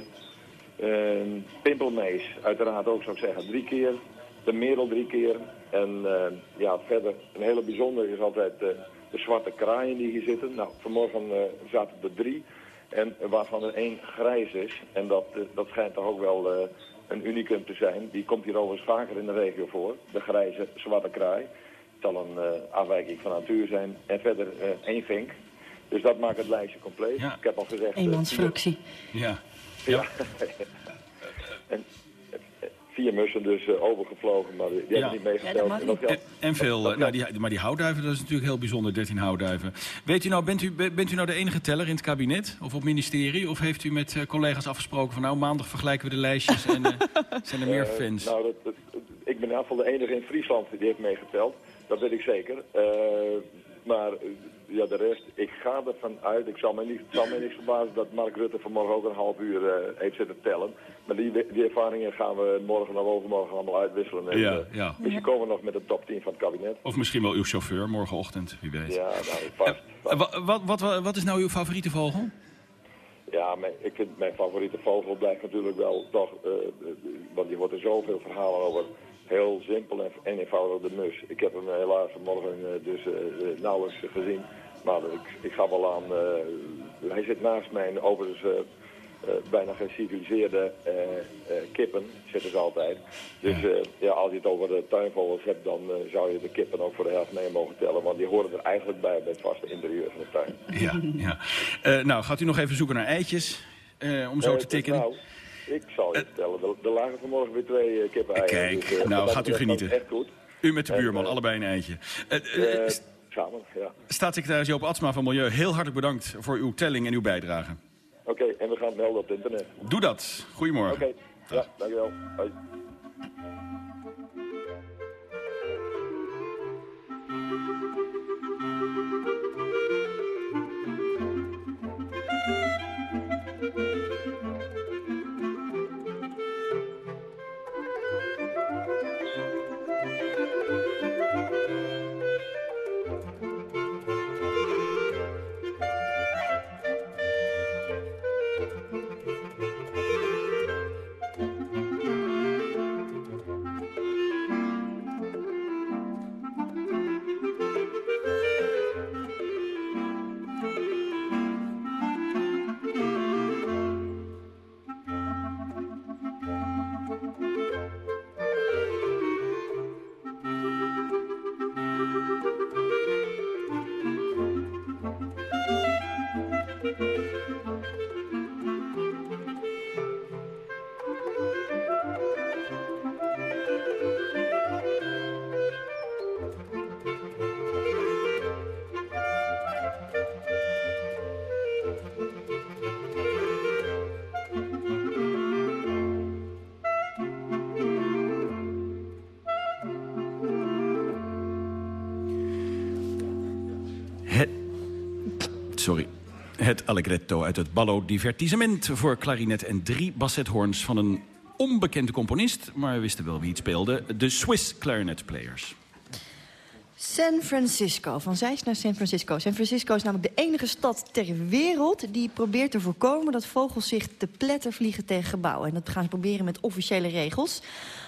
pimpelmees, uiteraard ook zou ik zeggen, drie keer. De merel drie keer. En ja, verder, een hele bijzondere is altijd de zwarte kraaien die hier zitten. Nou, vanmorgen zaten er drie. En waarvan er één grijs is. En dat, dat schijnt toch ook wel een unicum te zijn. Die komt hier overigens vaker in de regio voor. De grijze zwarte kraai. Het zal een afwijking van natuur zijn. En verder één vink. Dus dat maakt het lijstje compleet. Ja. Ik heb al gezegd... Eenmansfractie. Ja. Ja. en, vier mussen dus uh, overgevlogen, maar die ja. hebben niet meegeteld. Ja, en, en, en, veel, nou, die, maar die houtduiven, dat is natuurlijk heel bijzonder, 13 houtduiven. Weet u nou, bent u, bent u nou de enige teller in het kabinet of op ministerie? Of heeft u met uh, collega's afgesproken van nou, maandag vergelijken we de lijstjes en zijn er meer fans? nou, dat, dat, ik ben in ieder geval de enige in Friesland die heeft meegeteld. Dat weet ik zeker. maar ja, de rest, ik ga ervan uit, ik zal me niet, zal me niks verbazen dat Mark Rutte vanmorgen ook een half uur uh, heeft zitten tellen. Maar die, die ervaringen gaan we morgen of overmorgen allemaal uitwisselen. En, ja, ja. Misschien komen we nog met een top 10 van het kabinet. Of misschien wel uw chauffeur morgenochtend, wie weet. Ja, nou, vast. Wat, wat, wat, wat is nou uw favoriete vogel? Ja, mijn, ik vind mijn favoriete vogel blijft natuurlijk wel toch, uh, want je hoort er zoveel verhalen over heel simpel en, en eenvoudig de mus. Ik heb hem helaas vanmorgen uh, dus uh, nauwelijks gezien. Maar ik, ik ga wel aan... Hij zit naast mij overigens bijna geciviliseerde kippen. Zitten ze altijd. Dus ja. ja. als je het over de tuinvogels hebt, dan zou je de kippen ook voor de helft mee mogen tellen. Want die horen er eigenlijk bij bij het vaste interieur van de tuin. Ja, ja. nou, gaat u nog even zoeken naar eitjes om zo te tikken? Nou, ik zal je vertellen, er, er lagen vanmorgen weer twee uh, kippen eieren. Kijk, dus, uh, nou gaat u genieten. Echt goed. U met de buurman, en, allebei een eitje. samen, ja. Staatssecretaris Joop Atsma van Milieu, heel hartelijk bedankt voor uw telling en uw bijdrage. Oké, okay, en we gaan het melden op het internet. Doe dat. Goedemorgen. Oké, okay. ja, dankjewel. Hoi. Allegretto uit het Ballo Divertissement voor klarinet en drie bassethoorns van een onbekende componist, maar we wisten wel wie het speelde, de Swiss Clarinet Players. San Francisco. Van Zeist naar San Francisco. San Francisco is namelijk de enige stad ter wereld... die probeert te voorkomen dat vogels zich te pletter vliegen tegen gebouwen. En dat gaan ze proberen met officiële regels.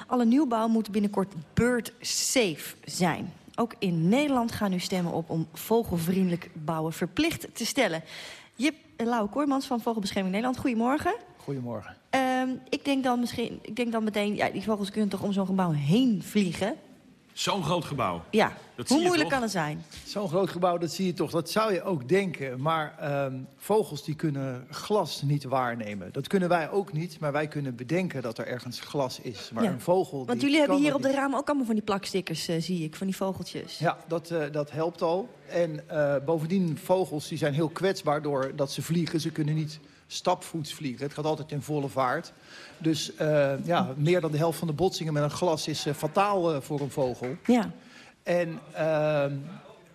Alle nieuwbouw moet binnenkort bird safe zijn. Ook in Nederland gaan nu stemmen op om vogelvriendelijk bouwen verplicht te stellen. Jip Lau Kooijmans van Vogelbescherming Nederland, goedemorgen. Goedemorgen. Ehm, ik, denk dan misschien, ik denk dan meteen, ja, die vogels kunnen toch om zo'n gebouw heen vliegen? Zo'n groot gebouw. Ja, Dat hoe moeilijk toch? kan het zijn? Zo'n groot gebouw, dat zie je toch. Dat zou je ook denken. Maar ehm, vogels die kunnen glas niet waarnemen. Dat kunnen wij ook niet, maar wij kunnen bedenken dat er ergens glas is. Maar Ja. een vogel Want jullie hebben hier op de ramen ook allemaal van die plakstickers, eh, zie ik, van die vogeltjes. Ja, dat, eh, dat helpt al. En eh, bovendien, vogels die zijn heel kwetsbaar doordat ze vliegen. Ze kunnen niet stapvoets vliegen. Het gaat altijd in volle vaart. Dus eh, ja, meer dan de helft van de botsingen met een glas is eh, fataal eh, voor een vogel. Ja. En ehm,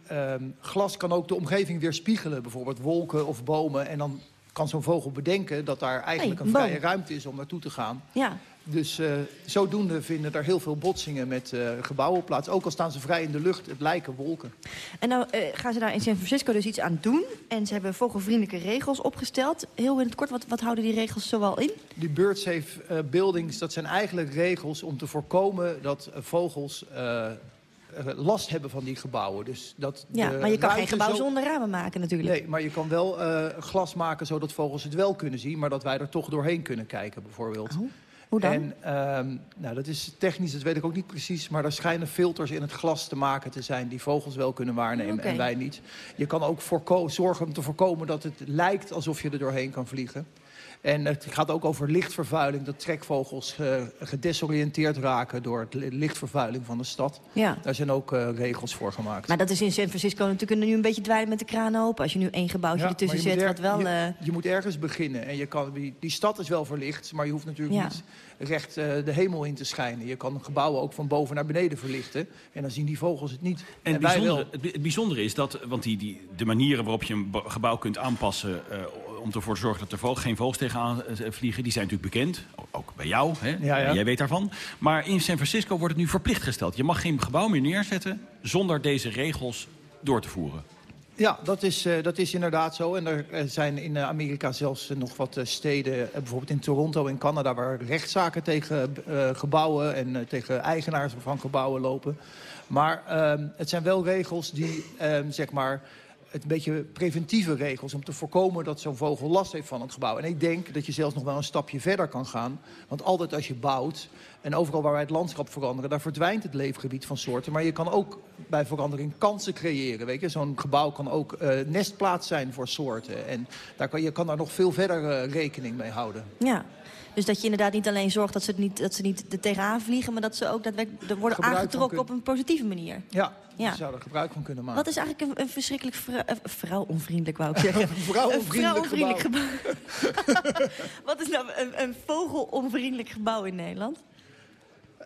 ehm, glas kan ook de omgeving weerspiegelen. Bijvoorbeeld wolken of bomen. En dan kan zo'n vogel bedenken dat daar eigenlijk Hey, een boom. vrije ruimte is om naartoe te gaan. Ja. Dus eh, zodoende vinden er heel veel botsingen met eh, gebouwen plaats. Ook al staan ze vrij in de lucht, het lijken wolken. En nou eh, gaan ze daar in San Francisco dus iets aan doen. En ze hebben vogelvriendelijke regels opgesteld. Heel in het kort, wat, wat houden die regels zoal in? Die bird safe eh, buildings, dat zijn eigenlijk regels om te voorkomen dat vogels last hebben van die gebouwen. Dus dat Ja, maar je kan geen gebouw zo- zonder ramen maken natuurlijk. Nee, maar je kan wel glas maken zodat vogels het wel kunnen zien... maar dat wij er toch doorheen kunnen kijken, bijvoorbeeld. Oh, hoe dan? En ehm, nou, dat is technisch, dat weet ik ook niet precies... maar er schijnen filters in het glas te maken te zijn... die vogels wel kunnen waarnemen en wij niet. Je kan ook zorgen om te voorkomen dat het lijkt alsof je er doorheen kan vliegen. En het gaat ook over lichtvervuiling. Dat trekvogels eh, gedesoriënteerd raken door het li- lichtvervuiling van de stad. Ja. Daar zijn ook eh, regels voor gemaakt. Maar dat is in San Francisco natuurlijk nu een beetje dweilen met de kraan open. Als je nu één gebouwtje Ja, ertussen zet, wat wel... Je, eh, je moet ergens beginnen. En je kan, die, die stad is wel verlicht, maar je hoeft natuurlijk Ja. niet recht eh, de hemel in te schijnen. Je kan gebouwen ook van boven naar beneden verlichten. En dan zien die vogels het niet. En het wij bijzondere, wel. het, bi- het bijzondere is dat, want die, die, de manieren waarop je een gebouw kunt aanpassen... om ervoor te zorgen dat er geen vogels tegenaan eh, vliegen, die zijn natuurlijk bekend. Ook bij jou, hè? Ja, ja. jij weet daarvan. Maar in San Francisco wordt het nu verplicht gesteld. Je mag geen gebouw meer neerzetten zonder deze regels door te voeren. Ja, dat is, eh, dat is inderdaad zo. En er zijn in eh, Amerika zelfs nog wat steden, bijvoorbeeld in Toronto in Canada... waar rechtszaken tegen eh, gebouwen en tegen eigenaars van gebouwen lopen. Maar ehm, het zijn wel regels die, ehm, zeg maar... Het een beetje preventieve regels om te voorkomen dat zo'n vogel last heeft van het gebouw. En ik denk dat je zelfs nog wel een stapje verder kan gaan. Want altijd als je bouwt, en overal waar wij het landschap veranderen... daar verdwijnt het leefgebied van soorten. Maar je kan ook bij verandering kansen creëren. Weet je? Zo'n gebouw kan ook eh, nestplaats zijn voor soorten. En daar kan, je kan daar nog veel verder eh, rekening mee houden. Ja. Dus dat je inderdaad niet alleen zorgt dat ze, het niet, dat ze niet er tegenaan vliegen... maar dat ze ook daadwerkelijk er worden Gebruik aangetrokken op een positieve manier. Ja, Ja. je zou er gebruik van kunnen maken. Wat is eigenlijk een, een verschrikkelijk vrou- eh, vrouwonvriendelijk, wou ik zeggen. Vrouwonvriendelijk vrouwonvriendelijk gebouw. Wat is nou een, een vogelonvriendelijk gebouw in Nederland?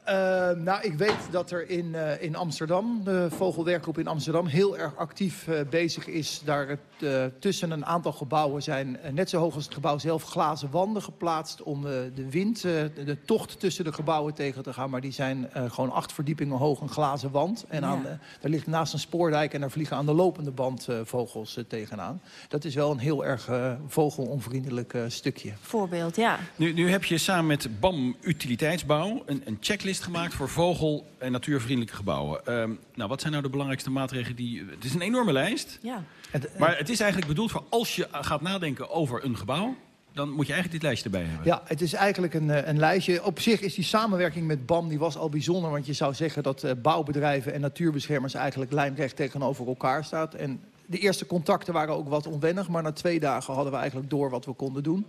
Eh, nou, ik weet dat er in, eh, in Amsterdam, de Vogelwerkgroep in Amsterdam, heel erg actief eh, bezig is. Daar het, eh, tussen een aantal gebouwen zijn, net zo hoog als het gebouw zelf, glazen wanden geplaatst om eh, de wind, eh, de, tocht tussen de gebouwen tegen te gaan. Maar die zijn eh, gewoon acht verdiepingen hoog, een glazen wand. En Ja. aan, de- daar ligt naast een spoordijk en daar vliegen aan de lopende band eh, vogels tegenaan. Dat is wel een heel erg eh, vogelonvriendelijk eh, stukje. Voorbeeld, ja. Nu, nu heb je samen met BAM Utiliteitsbouw een, een checklist gemaakt voor vogel- en natuurvriendelijke gebouwen. Ehm, nou, wat zijn nou de belangrijkste maatregelen die... Het is een enorme lijst, ja. maar het is eigenlijk bedoeld voor als je gaat nadenken over een gebouw... dan moet je eigenlijk dit lijstje erbij hebben. Ja, het is eigenlijk een, eh, een lijstje. Op zich is die samenwerking met BAM die was al bijzonder. Want je zou zeggen dat eh, bouwbedrijven en natuurbeschermers eigenlijk lijnrecht tegenover elkaar staat. En de eerste contacten waren ook wat onwennig. Maar na twee dagen hadden we eigenlijk door wat we konden doen.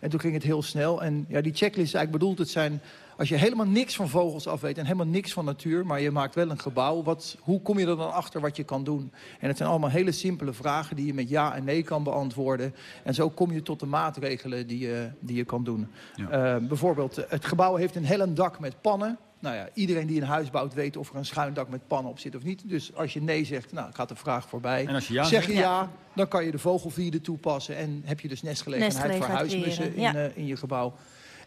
En toen ging het heel snel. En ja, die checklist is eigenlijk bedoeld, het zijn... Als je helemaal niks van vogels af weet en helemaal niks van natuur... maar je maakt wel een gebouw, wat, hoe kom je er dan achter wat je kan doen? En het zijn allemaal hele simpele vragen die je met ja en nee kan beantwoorden. En zo kom je tot de maatregelen die je, die je kan doen. Eh, bijvoorbeeld, eh, het gebouw heeft een hellend dak met pannen. Nou ja, iedereen die een huis bouwt weet of er een schuin dak met pannen op zit of niet. Dus als je nee zegt, nou, gaat de vraag voorbij. En als je ja zeg zegt? je ja, dan kan je de vogelvierde toepassen. En heb je dus nestgelegenheid, voor huismussen in, ja. eh, in je gebouw.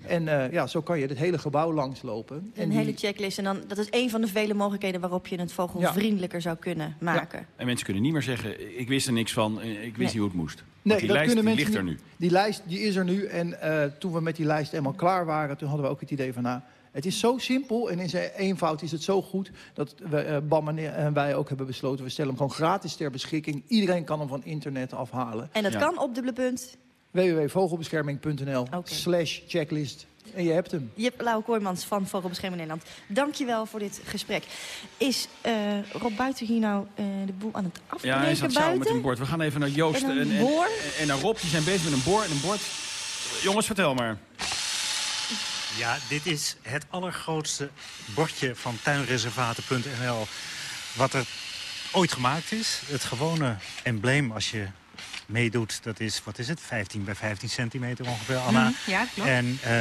En eh, ja, zo kan je het hele gebouw langslopen. Een En die- hele checklist. En dan, dat is een van de vele mogelijkheden waarop je het vogelvriendelijker zou kunnen maken. En mensen kunnen niet meer zeggen, ik wist er niks van, eh, ik wist Nee. niet hoe het moest. Nee, die dat lijst kunnen die mensen ligt er nu. Die lijst die is er nu. En eh, toen we met die lijst helemaal klaar waren, toen hadden we ook het idee van... nou, het is zo simpel en in zijn eenvoud is het zo goed... dat we, Bam en en wij ook hebben besloten... we stellen hem gewoon gratis ter beschikking. Iedereen kan hem van internet afhalen. En dat kan op dubbele punt. www.vogelbescherming.nl slash checklist. En je hebt hem. Jip Lauw Kooijmans van Vogelbescherming Nederland. Dankjewel voor dit gesprek. Is eh, Rob Buiten hier nou eh, de boel aan het afbreken Ja, hij staat samen met buiten? een bord. We gaan even naar Joost En en, en naar Rob. Die zijn bezig met een boor en een bord. Jongens, vertel maar. Ja, dit is het allergrootste bordje van tuinreservaten.nl wat er ooit gemaakt is. Het gewone embleem als je meedoet, dat is, wat is het, 15 bij 15 centimeter ongeveer, Anna. Mhm, ja, klopt. En eh,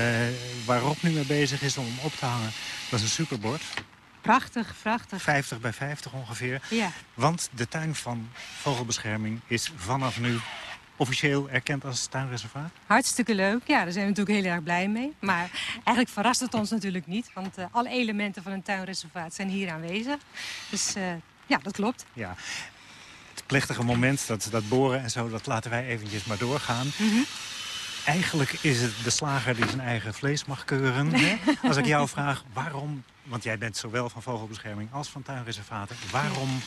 waar Rob nu mee bezig is om hem op te hangen, dat is een superbord. Prachtig, prachtig. 50 bij 50 ongeveer. Ja. Want de tuin van Vogelbescherming is vanaf nu officieel erkend als tuinreservaat. Hartstikke leuk. Ja, daar zijn we natuurlijk heel erg blij mee. Maar eigenlijk verrast het ons natuurlijk niet. Want eh, alle elementen van een tuinreservaat zijn hier aanwezig. Dus eh, ja, dat klopt. Ja. Plechtige moment, dat, dat boren en zo, dat laten wij eventjes maar doorgaan. Mhm. Eigenlijk is het de slager die zijn eigen vlees mag keuren. Hè? Als ik jou vraag, waarom... Want jij bent zowel van vogelbescherming als van tuinreservaten. Waarom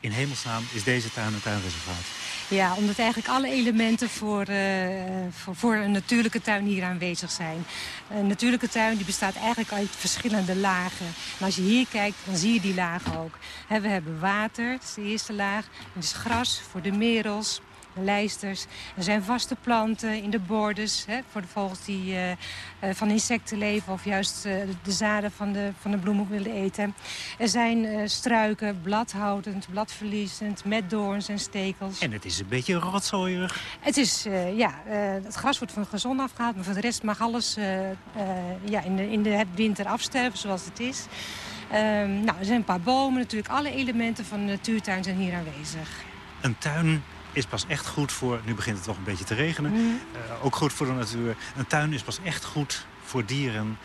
in hemelsnaam is deze tuin een tuinreservaat? Ja, omdat eigenlijk alle elementen voor, eh, voor, voor een natuurlijke tuin hier aanwezig zijn. Een natuurlijke tuin die bestaat eigenlijk uit verschillende lagen. En als je hier kijkt, dan zie je die lagen ook. We hebben water, dat is de eerste laag. Het is gras voor de merels, lijsters. Er zijn vaste planten in de bordes hè, voor de vogels die eh, eh, van insecten leven... of juist eh, de zaden van de, van de bloemen willen eten. Er zijn struiken, bladhoudend, bladverliezend, met doorns en stekels. En het is een beetje rotzooierig. Het is, ja, het gras wordt van de gezond afgehaald, maar voor de rest mag alles ja, in, de, in de winter afsterven zoals het is. Ehm, nou, er zijn een paar bomen, natuurlijk alle elementen van de natuurtuin zijn hier aanwezig. Een tuin is pas echt goed voor... Nu begint het toch een beetje te regenen. Mhm. Eh, ook goed voor de natuur. Een tuin is pas echt goed voor dieren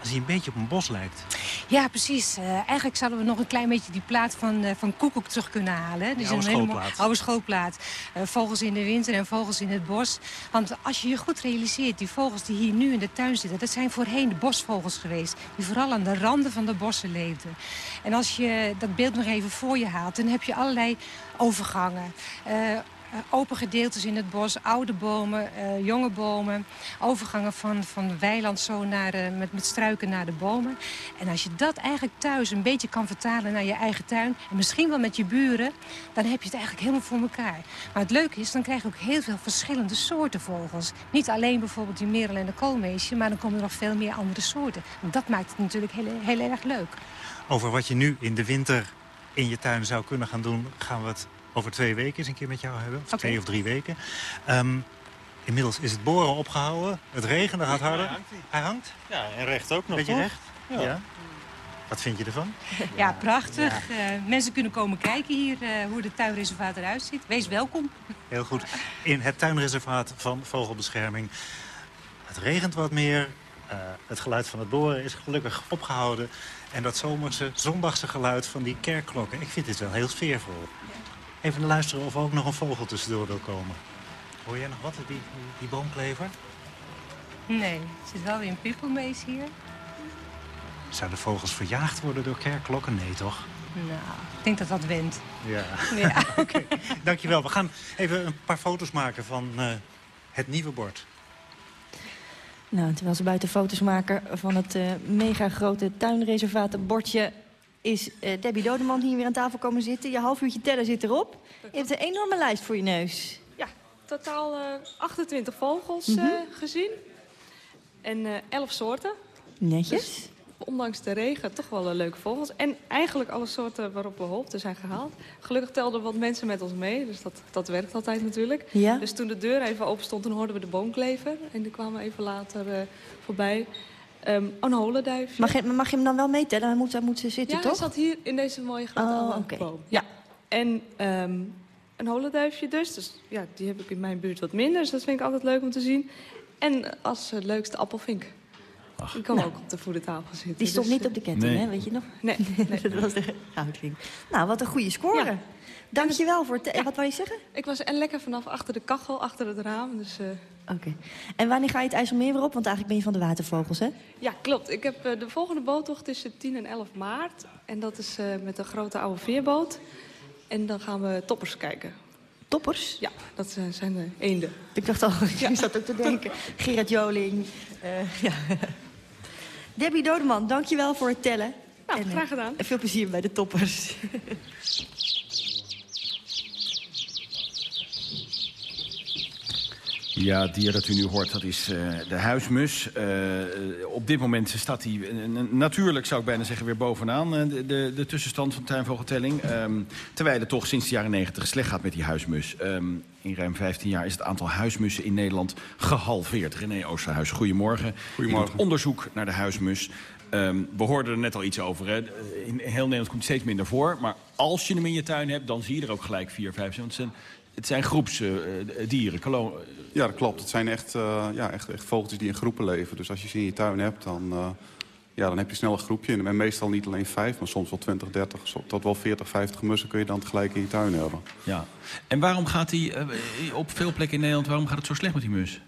als hij een beetje op een bos lijkt. Ja, precies. Eh, eigenlijk zouden we nog een klein beetje die plaat van, eh van Koekoek terug kunnen halen. Die oude een hele mo- schoolplaat. oude schoolplaat. Vogels in de winter en vogels in het bos. Want als je je goed realiseert, die vogels die hier nu in de tuin zitten... dat zijn voorheen de bosvogels geweest. Die vooral aan de randen van de bossen leefden. En als je dat beeld nog even voor je haalt... dan heb je allerlei overgangen. Eh, eh, open gedeeltes in het bos, oude bomen, eh, jonge bomen. Overgangen van, van weiland zo naar, met, met struiken naar de bomen. En als je dat eigenlijk thuis een beetje kan vertalen naar je eigen tuin... en misschien wel met je buren, dan heb je het eigenlijk helemaal voor elkaar. Maar het leuke is, dan krijg je ook heel veel verschillende soorten vogels. Niet alleen bijvoorbeeld die merel en de koolmeesje... maar dan komen er nog veel meer andere soorten. Dat maakt het natuurlijk heel, heel erg leuk. Over wat je nu in de winter in je tuin zou kunnen gaan doen... gaan we het over twee weken eens een keer met jou hebben. Of twee of drie weken. Ehm, inmiddels is het boren opgehouden. Het regende gaat harder. hij hangt hier. Hij hangt? Ja, en recht ook nog, Beetje toch? recht? Ja. Wat vind je ervan? Ja, prachtig. Eh, mensen kunnen komen kijken hier eh, hoe de tuinreservaat eruit ziet. Wees welkom. Heel goed. In het tuinreservaat van Vogelbescherming. Het regent wat meer. Eh, het geluid van het boren is gelukkig opgehouden. En dat zomerse, zondagse geluid van die kerkklokken. Ik vind dit wel heel sfeervol. Even luisteren of er ook nog een vogel tussendoor wil komen. Hoor jij nog wat, die, die boomklever? Nee, er zit wel weer een pippelmees hier. Zouden vogels verjaagd worden door kerkklokken? Nee, toch? Nou, ik denk dat dat went. Ja. Ja. Oké, dankjewel. We gaan even een paar foto's maken van eh, het nieuwe bord. Nou, terwijl ze buiten foto's maken van het eh, mega grote tuinreservatenbordje... is eh, Debbie Dodeman hier weer aan tafel komen zitten. Je half uurtje tellen zit erop. Je hebt een enorme lijst voor je neus. Ja, totaal eh 28 vogels Mhm. eh, gezien. En eh 11 soorten. Netjes. Dus ondanks de regen toch wel eh, leuke vogels. En eigenlijk alle soorten waarop we hoopten zijn gehaald. Gelukkig telden wat mensen met ons mee, dus dat, dat werkt altijd natuurlijk. Ja. Dus toen de deur even open stond, toen hoorden we de boomklever. En die kwamen even later eh, voorbij. Um, een holenduifje. Mag je, mag je hem dan wel meetellen? Hij moet, hij moet zitten, ja, toch? hij zat hier in deze mooie grote oh, okay. boom. Ja. En um, een holenduifje dus. Dus ja, die heb ik in mijn buurt wat minder. Dus dat vind ik altijd leuk om te zien. En als uh, leukste appelvink. Ach. Die kan nou, ook op de voedertafel zitten. Die stond dus, niet op de ketting, nee. hè? Weet je nog? Nee. nee. dat was de uitvink. Nou, wat een goede score. Ja. Dank je wel voor het... Ja. Wat wou je zeggen? Ik was en lekker vanaf achter de kachel, achter het raam. Dus, uh... Oké. Okay. En wanneer ga je het IJsselmeer weer op? Want eigenlijk ben je van de watervogels, hè? Ja, klopt. Ik heb uh, de volgende boottocht tussen 10 en 11 maart. En dat is uh, met een grote oude veerboot. En dan gaan we toppers kijken. Toppers? Ja, dat zijn de eenden. Ik dacht al, ja. ik zat ook te denken. Gerard Joling. ja. Debbie Dodeman, dankjewel voor het tellen. Nou, en, graag gedaan. En veel plezier bij de toppers. Ja, het dier dat u nu hoort, dat is uh, de huismus. Uh, op dit moment staat hij, uh, natuurlijk zou ik bijna zeggen, weer bovenaan... de, de, de tussenstand van tuinvogeltelling. Um, terwijl het toch sinds de jaren 90 slecht gaat met die huismus. Um, in ruim 15 jaar is het aantal huismussen in Nederland gehalveerd. René Oosterhuis, goedemorgen. Goedemorgen. onderzoek naar de huismus. Um, we hoorden er net al iets over. Hè. In heel Nederland komt het steeds minder voor. Maar als je hem in je tuin hebt, dan zie je er ook gelijk vier, vijf. Want het zijn, het zijn groepsdieren. Uh, ja, dat klopt. Het zijn echt, uh, ja, echt, echt vogeltjes die in groepen leven. Dus als je ze in je tuin hebt, dan, uh, ja, dan heb je snel een groepje. En meestal niet alleen vijf, maar soms wel 20, 30, tot wel 40, 50 mussen kun je dan tegelijk in je tuin hebben. Ja. En waarom gaat die op veel plekken in Nederland, waarom gaat het zo slecht met die mus?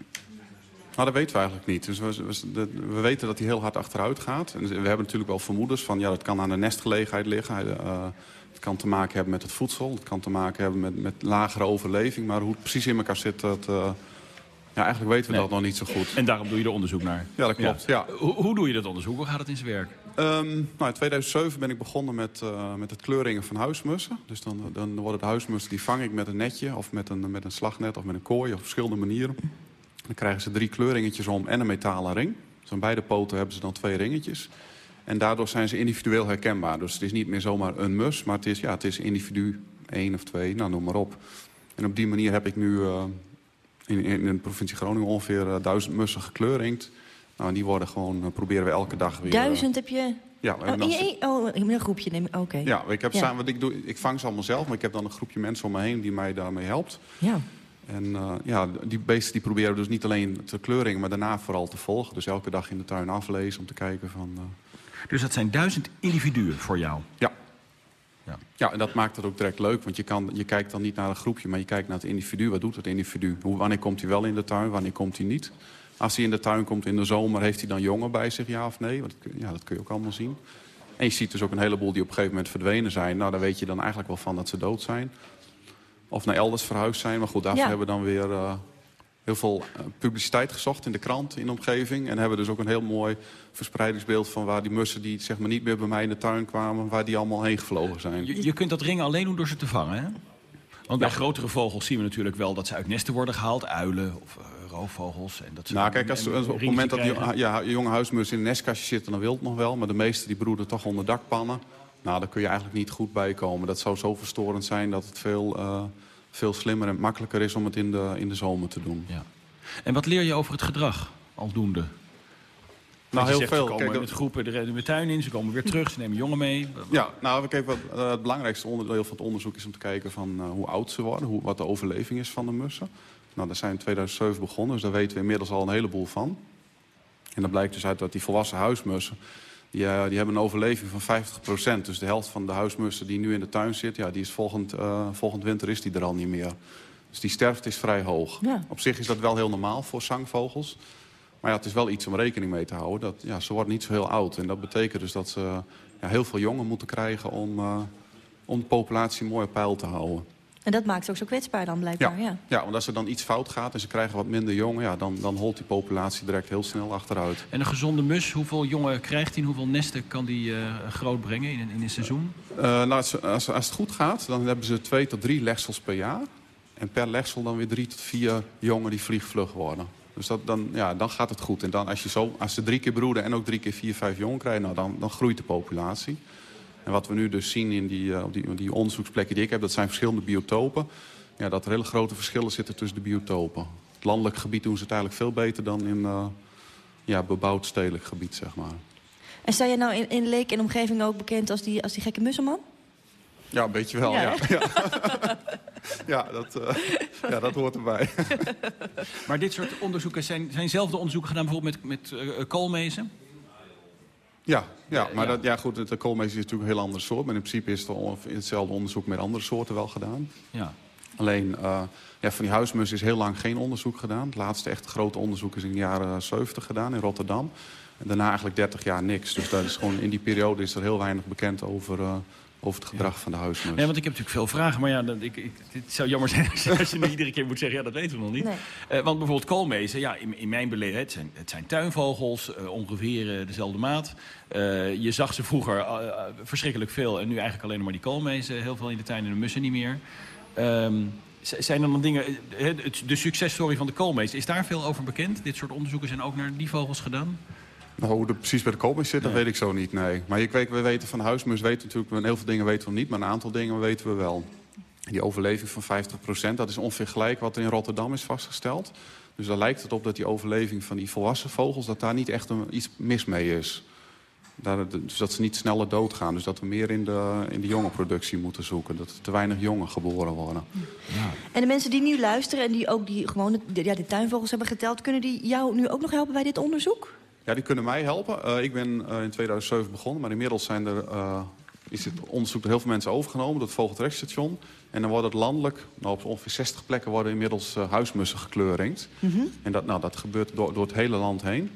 Nou, dat weten we eigenlijk niet. Dus we, we, we weten dat hij heel hard achteruit gaat. En we hebben natuurlijk wel vermoedens van... ja, dat kan aan de nestgelegenheid liggen. Het kan te maken hebben met het voedsel. Het kan te maken hebben met, met lagere overleving. Maar hoe het precies in elkaar zit... Dat, uh, ja, eigenlijk weten we nee. dat nog niet zo goed. En daarom doe je er onderzoek naar? Ja, dat klopt. Ja. ja. Hoe, hoe, doe je dat onderzoek? Hoe gaat het in zijn werk? Um, nou, in 2007 ben ik begonnen met, uh, met het kleuringen van huismussen. Dus dan, dan worden de huismussen, die vang ik met een netje... of met een, met een slagnet of met een kooi op verschillende manieren. Dan krijgen ze drie kleuringetjes om en een metalen ring. Dus aan beide poten hebben ze dan twee ringetjes. En daardoor zijn ze individueel herkenbaar. Dus het is niet meer zomaar een mus, maar het is, ja, het is individu één of twee, nou noem maar op. En op die manier heb ik nu uh, in, in de provincie Groningen ongeveer uh, duizend mussen gekleurringd. Nou, en die worden gewoon, uh, proberen we elke dag weer... Duizend heb je... Ja, oh, je, oh, een groepje neem Oké. Okay. Ja, ik, heb ja. Samen, ik, doe, ik vang ze allemaal zelf, maar ik heb dan een groepje mensen om me heen die mij daarmee helpt. Ja. En uh, ja, die beesten die proberen dus niet alleen te kleuringen, maar daarna vooral te volgen. Dus elke dag in de tuin aflezen om te kijken van... Uh... Dus dat zijn duizend individuen voor jou? Ja. ja. Ja, en dat maakt het ook direct leuk. Want je, kan, je kijkt dan niet naar een groepje, maar je kijkt naar het individu. Wat doet het individu? Hoe, wanneer komt hij wel in de tuin, wanneer komt hij niet? Als hij in de tuin komt in de zomer, heeft hij dan jongen bij zich, ja of nee? Want, ja, dat kun je ook allemaal zien. En je ziet dus ook een heleboel die op een gegeven moment verdwenen zijn. Nou, daar weet je dan eigenlijk wel van dat ze dood zijn. Of naar elders verhuisd zijn. Maar goed, daarvoor ja. hebben we dan weer uh, heel veel uh, publiciteit gezocht in de krant, in de omgeving. En hebben dus ook een heel mooi verspreidingsbeeld van waar die mussen die zeg maar, niet meer bij mij in de tuin kwamen, waar die allemaal heen gevlogen zijn. Je, je kunt dat ringen alleen doen door ze te vangen, hè? Want bij ja. grotere vogels zien we natuurlijk wel dat ze uit nesten worden gehaald. Uilen of uh, roofvogels. En dat nou, kijk, als, als op het moment dat die, ja, jonge huismussen in een nestkastje zitten, dan wil het nog wel. Maar de meeste die broeden toch onder dakpannen. Nou, daar kun je eigenlijk niet goed bij komen. Dat zou zo verstorend zijn dat het veel, uh, veel slimmer en makkelijker is om het in de, in de zomer te doen. Ja. En wat leer je over het gedrag aldoende? Nou, heel zegt, veel. Ze komen Kijk, met groepen de, de tuin in, ze komen weer terug, ze nemen jongen mee. Ja, nou, kijk, wat, uh, het belangrijkste onderdeel van het onderzoek is om te kijken van uh, hoe oud ze worden, hoe, wat de overleving is van de mussen. Nou, daar zijn in 2007 begonnen, dus daar weten we inmiddels al een heleboel van. En dan blijkt dus uit dat die volwassen huismussen, die, uh, die hebben een overleving van 50%. Dus de helft van de huismussen die nu in de tuin zit, ja, die is volgend, volgend winter is die er al niet meer. Dus die sterfte is vrij hoog. Ja. Op zich is dat wel heel normaal voor zangvogels. Maar ja, het is wel iets om rekening mee te houden. Dat, ja, ze worden niet zo heel oud. En dat betekent dus dat ze ja, heel veel jongen moeten krijgen... om, uh, om de populatie mooi op peil te houden. En dat maakt ze ook zo kwetsbaar dan blijkbaar, ja. Ja, ja want als er dan iets fout gaat en ze krijgen wat minder jongen... Ja, dan, dan holt die populatie direct heel snel achteruit. En een gezonde mus, hoeveel jongen krijgt hij? Hoeveel nesten kan die uh, groot brengen in, in een seizoen? Uh, nou, als, als, als het goed gaat, dan hebben ze twee tot drie legsels per jaar. En per legsel dan weer drie tot vier jongen die vliegvlug worden. Dus dat, dan, ja, dan gaat het goed. En dan als, je zo, als ze drie keer broeden en ook drie keer vier, vijf jongen krijgen... Nou, dan, dan groeit de populatie. En wat we nu dus zien in die, uh, die, die onderzoeksplekken die ik heb... dat zijn verschillende biotopen. Ja, dat er hele grote verschillen zitten tussen de biotopen. Het landelijk gebied doen ze het eigenlijk veel beter dan in, uh, ja, bebouwd stedelijk gebied, zeg maar. En sta jij nou in, in Leek en omgeving ook bekend als die, als die gekke musselman? Ja, een beetje wel, Ja, ja. Ja, ja. dat, eh, ja, dat hoort erbij. Maar dit soort onderzoeken zijn, zijn zelfde onderzoeken gedaan bijvoorbeeld met, met eh, koolmezen? Ja, ja maar Dat, ja, goed, de koolmees is natuurlijk een heel andere soort. Maar in principe is het hetzelfde onderzoek met andere soorten wel gedaan. Ja. Alleen, eh, ja, van die huismus is heel lang geen onderzoek gedaan. Het laatste echt grote onderzoek is in de jaren 70 gedaan in Rotterdam. En daarna eigenlijk 30 jaar niks. Dus dat is gewoon, in die periode is er heel weinig bekend over, eh, over het gedrag van de huismus. Nee, want ik heb natuurlijk veel vragen, maar ja, dat, ik, ik, het zou jammer zijn als je, als je nu iedere keer moet zeggen, ja, dat weten we nog niet. Nee. Eh, want bijvoorbeeld koolmezen, ja, in, in mijn beleving, het zijn, het zijn tuinvogels, eh, ongeveer eh, dezelfde maat. Eh, je zag ze vroeger verschrikkelijk veel en nu eigenlijk alleen nog maar die koolmezen, heel veel in de tuin en de mussen niet meer. Ehm, zijn er dan dingen, het- de successtory van de koolmees, is daar veel over bekend? Dit soort onderzoeken zijn ook naar die vogels gedaan? Nou, hoe het precies bij de koolmees zit, dat weet ik zo niet, nee. Maar ik weet, we weten van huismus, weten natuurlijk, heel veel dingen weten we niet, maar een aantal dingen weten we wel. Die overleving van 50%, dat is ongeveer gelijk wat er in Rotterdam is vastgesteld. Dus daar lijkt het op dat die overleving van die volwassen vogels, dat daar niet echt een, iets mis mee is. Daar, dus dat ze niet sneller doodgaan. Dus dat we meer in de, in de jonge productie moeten zoeken. Dat er te weinig jongen geboren worden. En de mensen die nu luisteren en die ook die, gewoon de, ja, de tuinvogels hebben geteld... kunnen die jou nu ook nog helpen bij dit onderzoek? Ja, die kunnen mij helpen. Eh, ik ben eh, in 2007 begonnen, maar inmiddels zijn er, eh, is het onderzoek door heel veel mensen overgenomen... door het Vogeltrekstation. En dan wordt het landelijk, nou, op ongeveer 60 plekken... worden inmiddels huismussen gekleurringd. En dat, nou, dat gebeurt door, door het hele land heen.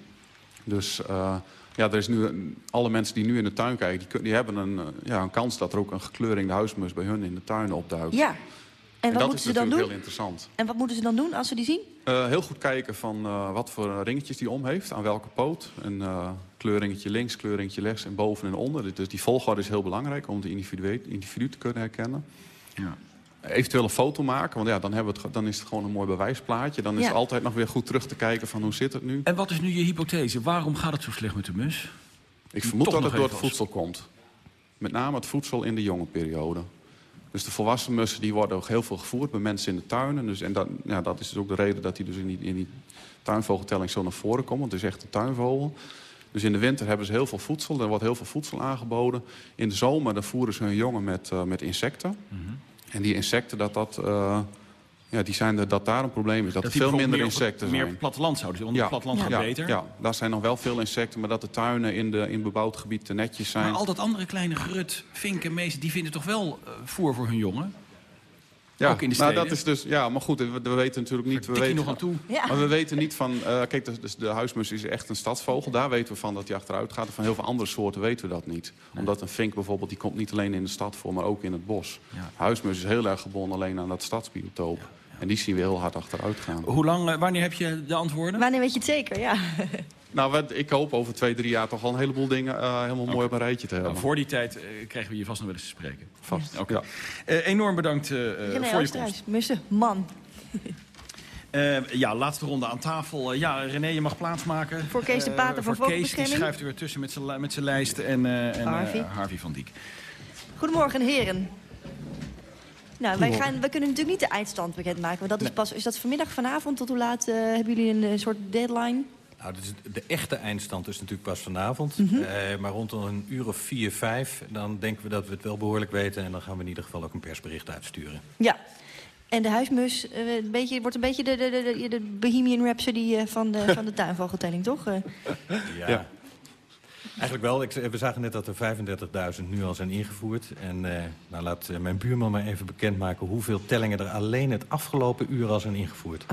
Dus ja, er is nu, alle mensen die nu in de tuin kijken... die, die hebben een, ja, een kans dat er ook een gekleurde huismus... bij hun in de tuin opduikt. Ja. En wat dat moeten is ze dan natuurlijk doen? heel interessant. En wat moeten ze dan doen als ze die zien? Eh, heel goed kijken van eh, wat voor ringetjes die om heeft, aan welke poot. Een eh, kleuringetje links, kleuringetje rechts en boven en onder. Dus die volgorde is heel belangrijk om het individu, individu te kunnen herkennen. Ja. Eventueel een foto maken, want ja, dan, hebben we het, dan is het gewoon een mooi bewijsplaatje. Dan is Ja. het altijd nog weer goed terug te kijken van hoe zit het nu. En wat is nu je hypothese? Waarom gaat het zo slecht met de mus? Ik vermoed Toch dat het door het voedsel komt. Met name het voedsel in de jonge periode. Dus de volwassen mussen die worden ook heel veel gevoerd bij mensen in de tuinen. Dus, en dat, ja, dat is dus ook de reden dat die dus in die, in die tuinvogeltelling zo naar voren komt. Want het is echt een tuinvogel. Dus in de winter hebben ze heel veel voedsel. Er wordt heel veel voedsel aangeboden. In de zomer dan voeren ze hun jongen met, eh, met insecten. Mhm. En die insecten, dat, dat, eh, ja, die zijn er, dat daar een probleem is. Dat, Dat er veel minder meer insecten meer zijn. het platteland zouden zijn, want het platteland gaat ja, beter. Ja, daar zijn nog wel veel insecten, maar dat de tuinen in, de, in bebouwd gebied te netjes zijn. Maar al dat andere kleine gerut, vinken, meesten, die vinden toch wel eh, voer voor hun jongen? Ja, Ook in de nou, dat is dus, ja, maar goed, we, we weten natuurlijk niet... We weten, nog aan toe? Ja. Maar we weten niet van... eh, kijk, dus, dus de huismus is echt een stadsvogel. Daar weten we van dat hij achteruit gaat. En van heel veel andere soorten weten we dat niet. Omdat een vink bijvoorbeeld, die komt niet alleen in de stad voor... maar ook in het bos. Huismus is heel erg gebonden alleen aan dat stadsbiotoop. En die zien we heel hard achteruit gaan. Hoe lang, eh, wanneer heb je de antwoorden? Wanneer weet je het zeker? Ja. Nou, ik hoop over twee, drie jaar toch al een heleboel dingen... eh, helemaal mooi op een rijtje te hebben. Nou, voor die tijd eh, krijgen we je vast nog wel eens te spreken. Vast, Oké. Eh, enorm bedankt René voor je komst. Oosterhuis, mussen, man. Eh, ja, laatste ronde aan tafel. Ja, René, je mag plaatsmaken. Voor Kees de Pater van Voor Kees, die schuift er weer tussen met zijn li- met zijn lijst. En, eh, en Harvey. Harvey van Diek. Goedemorgen, heren. Nou, wij, gaan, wij kunnen natuurlijk niet de eindstand bekendmaken. Want dat is pas. Is dat vanmiddag, vanavond? Tot hoe laat eh, hebben jullie een, eh, soort deadline? Nou, de echte eindstand is natuurlijk pas vanavond. Mhm. Eh, maar rond een uur of vier, vijf, dan denken we dat we het wel behoorlijk weten. En dan gaan we in ieder geval ook een persbericht uitsturen. Ja. En de huismus eh, een beetje, wordt een beetje de, de, de, de, de Bohemian Rhapsody eh, van de, van de tuinvogeltelling, toch? Eh, Ja. Eigenlijk wel. Ik, we zagen net dat er 35.000 nu al zijn ingevoerd. En eh, nou, laat eh, mijn buurman maar even bekendmaken... hoeveel tellingen er alleen het afgelopen uur al zijn ingevoerd.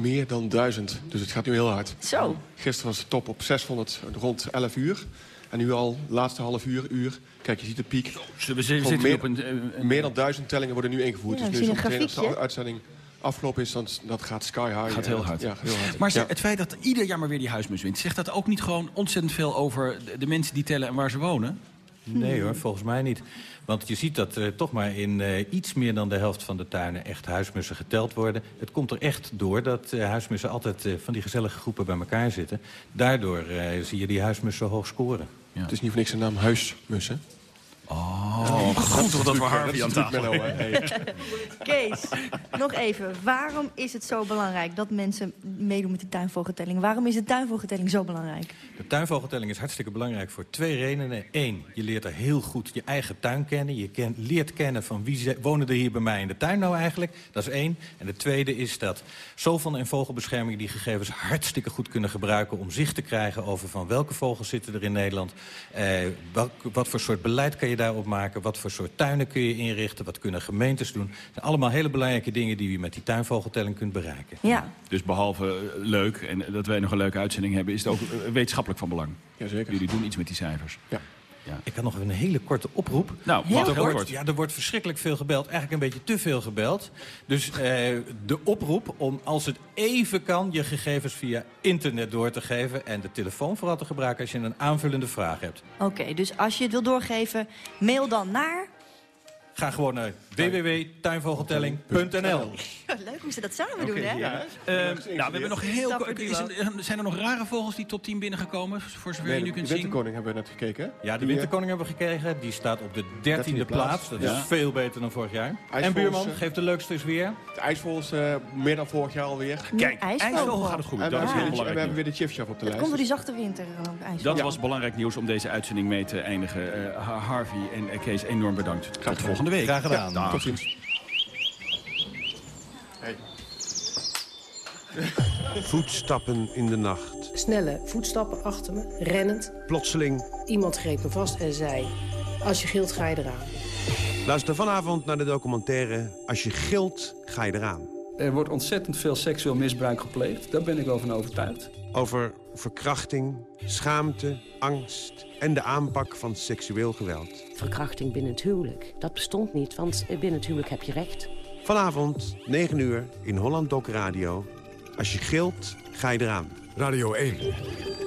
Meer dan duizend, dus het gaat nu heel hard. Zo. Gisteren was de top op 600 rond 11 uur. En nu al, laatste half uur, uur. Kijk, je ziet de piek. we zitten meer, op een- een- meer dan duizend tellingen worden nu ingevoerd. Ja, dus we nu zien is een meteen als de grafiekje. uitzending afgelopen is, dan dat gaat sky high. Gaat heel hard. Ja, heel hard. Maar Ja. het feit dat ieder jaar maar weer die huismus wint... zegt dat ook niet gewoon ontzettend veel over de, mensen die tellen en waar ze wonen? Nee hoor, volgens mij niet. Want je ziet dat er toch maar in eh, iets meer dan de helft van de tuinen echt huismussen geteld worden. Het komt er echt door dat eh, huismussen altijd eh, van die gezellige groepen bij elkaar zitten. Daardoor eh, zie je die huismussen hoog scoren. Het is niet voor niks een naam huismus, hè? Oh, goed dat we Harvey aan tafel hebben. Kees, nog even. Waarom is het zo belangrijk dat mensen meedoen met de tuinvogeltelling? Waarom is de tuinvogeltelling zo belangrijk? De tuinvogeltelling is hartstikke belangrijk voor twee redenen. Eén, je leert er heel goed je eigen tuin kennen. Je ken, leert kennen van wie ze, wonen er hier bij mij in de tuin nou eigenlijk. Dat is één. En de tweede is dat zoveel en vogelbescherming die gegevens hartstikke goed kunnen gebruiken... om zicht te krijgen over van welke vogels zitten er in Nederland. Eh, wat, wat voor soort beleid kan je daarop maken? Wat voor soort tuinen kun je inrichten? Wat kunnen gemeentes doen? Dat zijn allemaal hele belangrijke dingen die je met die tuinvogeltelling kunt bereiken. Ja. Dus behalve eh, leuk en dat wij nog een leuke uitzending hebben... is het ook eh, wetenschappelijk van belang. Jazeker. Jullie doen iets met die cijfers. Ja. Ja. Ik had nog een hele korte oproep. Nou, er heel wordt, kort. Ja, er wordt verschrikkelijk veel gebeld. Eigenlijk een beetje te veel gebeld. Dus eh, de oproep om, als het even kan... je gegevens via internet door te geven... en de telefoon vooral te gebruiken als je een aanvullende vraag hebt. Oké, dus als je het wil doorgeven, mail dan naar... Ga gewoon naar www.tuinvogeltelling.nl Leuk hoe ze dat samen doen, hè? Ja. Eh, nou, we hebben nog heel kort. is zijn er nog rare vogels die top 10 binnengekomen? Voor zover je nu de kunt zien. winterkoning hebben we net gekeken. hè? Ja, de Die, eh, winterkoning hebben we gekregen. Die staat op de dertiende plaats. Dat Ja. is veel beter dan vorig jaar. En buurman, eh, geeft de leukste eens weer. De ijsvogels meer dan vorig jaar alweer. Kijk, ijsvogel. gaat het goed. En Dat is heel weer de, en we belangrijk. hebben weer de chipchef op de Dat lijst. komt door die zachte winter. ijs. Dat Ja. was belangrijk nieuws om deze uitzending mee te eindigen. Eh, Ha- Harvey en Kees, enorm bedankt. Tot volgende week. Graag gedaan. Tot ziens. Hey. Voetstappen in de nacht. Snelle voetstappen achter me, rennend. Plotseling. Iemand greep me vast en zei... Als je gilt, ga je eraan. Luister vanavond naar de documentaire Als je gilt, ga je eraan. Er wordt ontzettend veel seksueel misbruik gepleegd. Daar ben ik wel van overtuigd. Over verkrachting, schaamte, angst en de aanpak van seksueel geweld. Verkrachting binnen het huwelijk. Dat bestond niet, want binnen het huwelijk heb je recht. Vanavond, 9 uur, in Holland Doc Radio. Als je gilt, ga je eraan. Radio 1.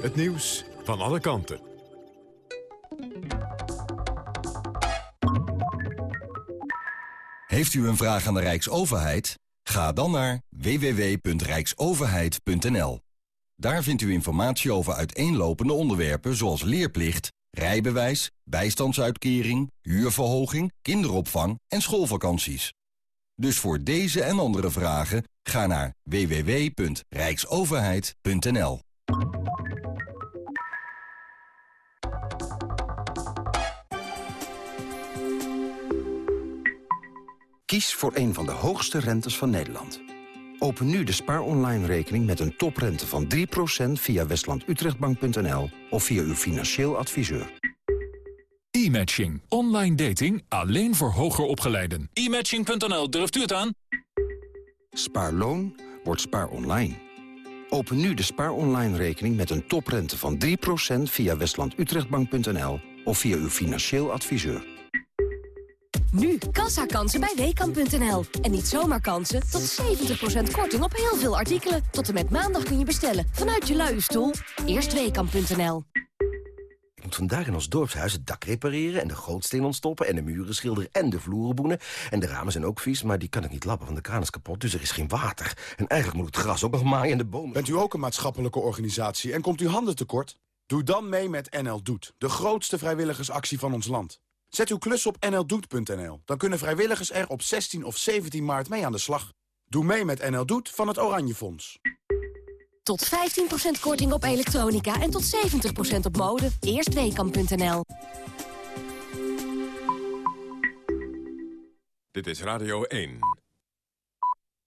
Het nieuws van alle kanten. Heeft u een vraag aan de Rijksoverheid? Ga dan naar www.rijksoverheid.nl. Daar vindt u informatie over uiteenlopende onderwerpen zoals leerplicht, rijbewijs, bijstandsuitkering, huurverhoging, kinderopvang en schoolvakanties. Dus voor deze en andere vragen ga naar www.rijksoverheid.nl. Kies voor een van de hoogste rentes van Nederland. Open nu de Spaar Online rekening met een toprente van 3% via westlandutrechtbank.nl of via uw financieel adviseur. E-matching. Online dating alleen voor hoger opgeleiden. E-matching.nl, durft u het aan? Spaarloon wordt Spaar Online. Open nu de Spaar Online rekening met een toprente van 3% via westlandutrechtbank.nl of via uw financieel adviseur. Nu kassakansen bij Weekamp.nl. En niet zomaar kansen, tot 70% korting op heel veel artikelen. Tot en met maandag kun je bestellen vanuit je luie stoel. Eerst Weekamp.nl. Ik moet vandaag in ons dorpshuis het dak repareren... en de gootsteen ontstoppen en de muren schilderen en de vloeren boenen. En de ramen zijn ook vies, maar die kan ik niet lappen, want de kraan is kapot. Dus er is geen water. En eigenlijk moet het gras ook nog maaien en de bomen... Bent u ook een maatschappelijke organisatie en komt u handen tekort? Doe dan mee met NL Doet, de grootste vrijwilligersactie van ons land. Zet uw klus op nldoet.nl. Dan kunnen vrijwilligers er op 16 of 17 maart mee aan de slag. Doe mee met NL Doet van het Oranje Fonds. Tot 15% korting op elektronica en tot 70% op mode. Eerst Weekamp.nl. Dit is Radio 1.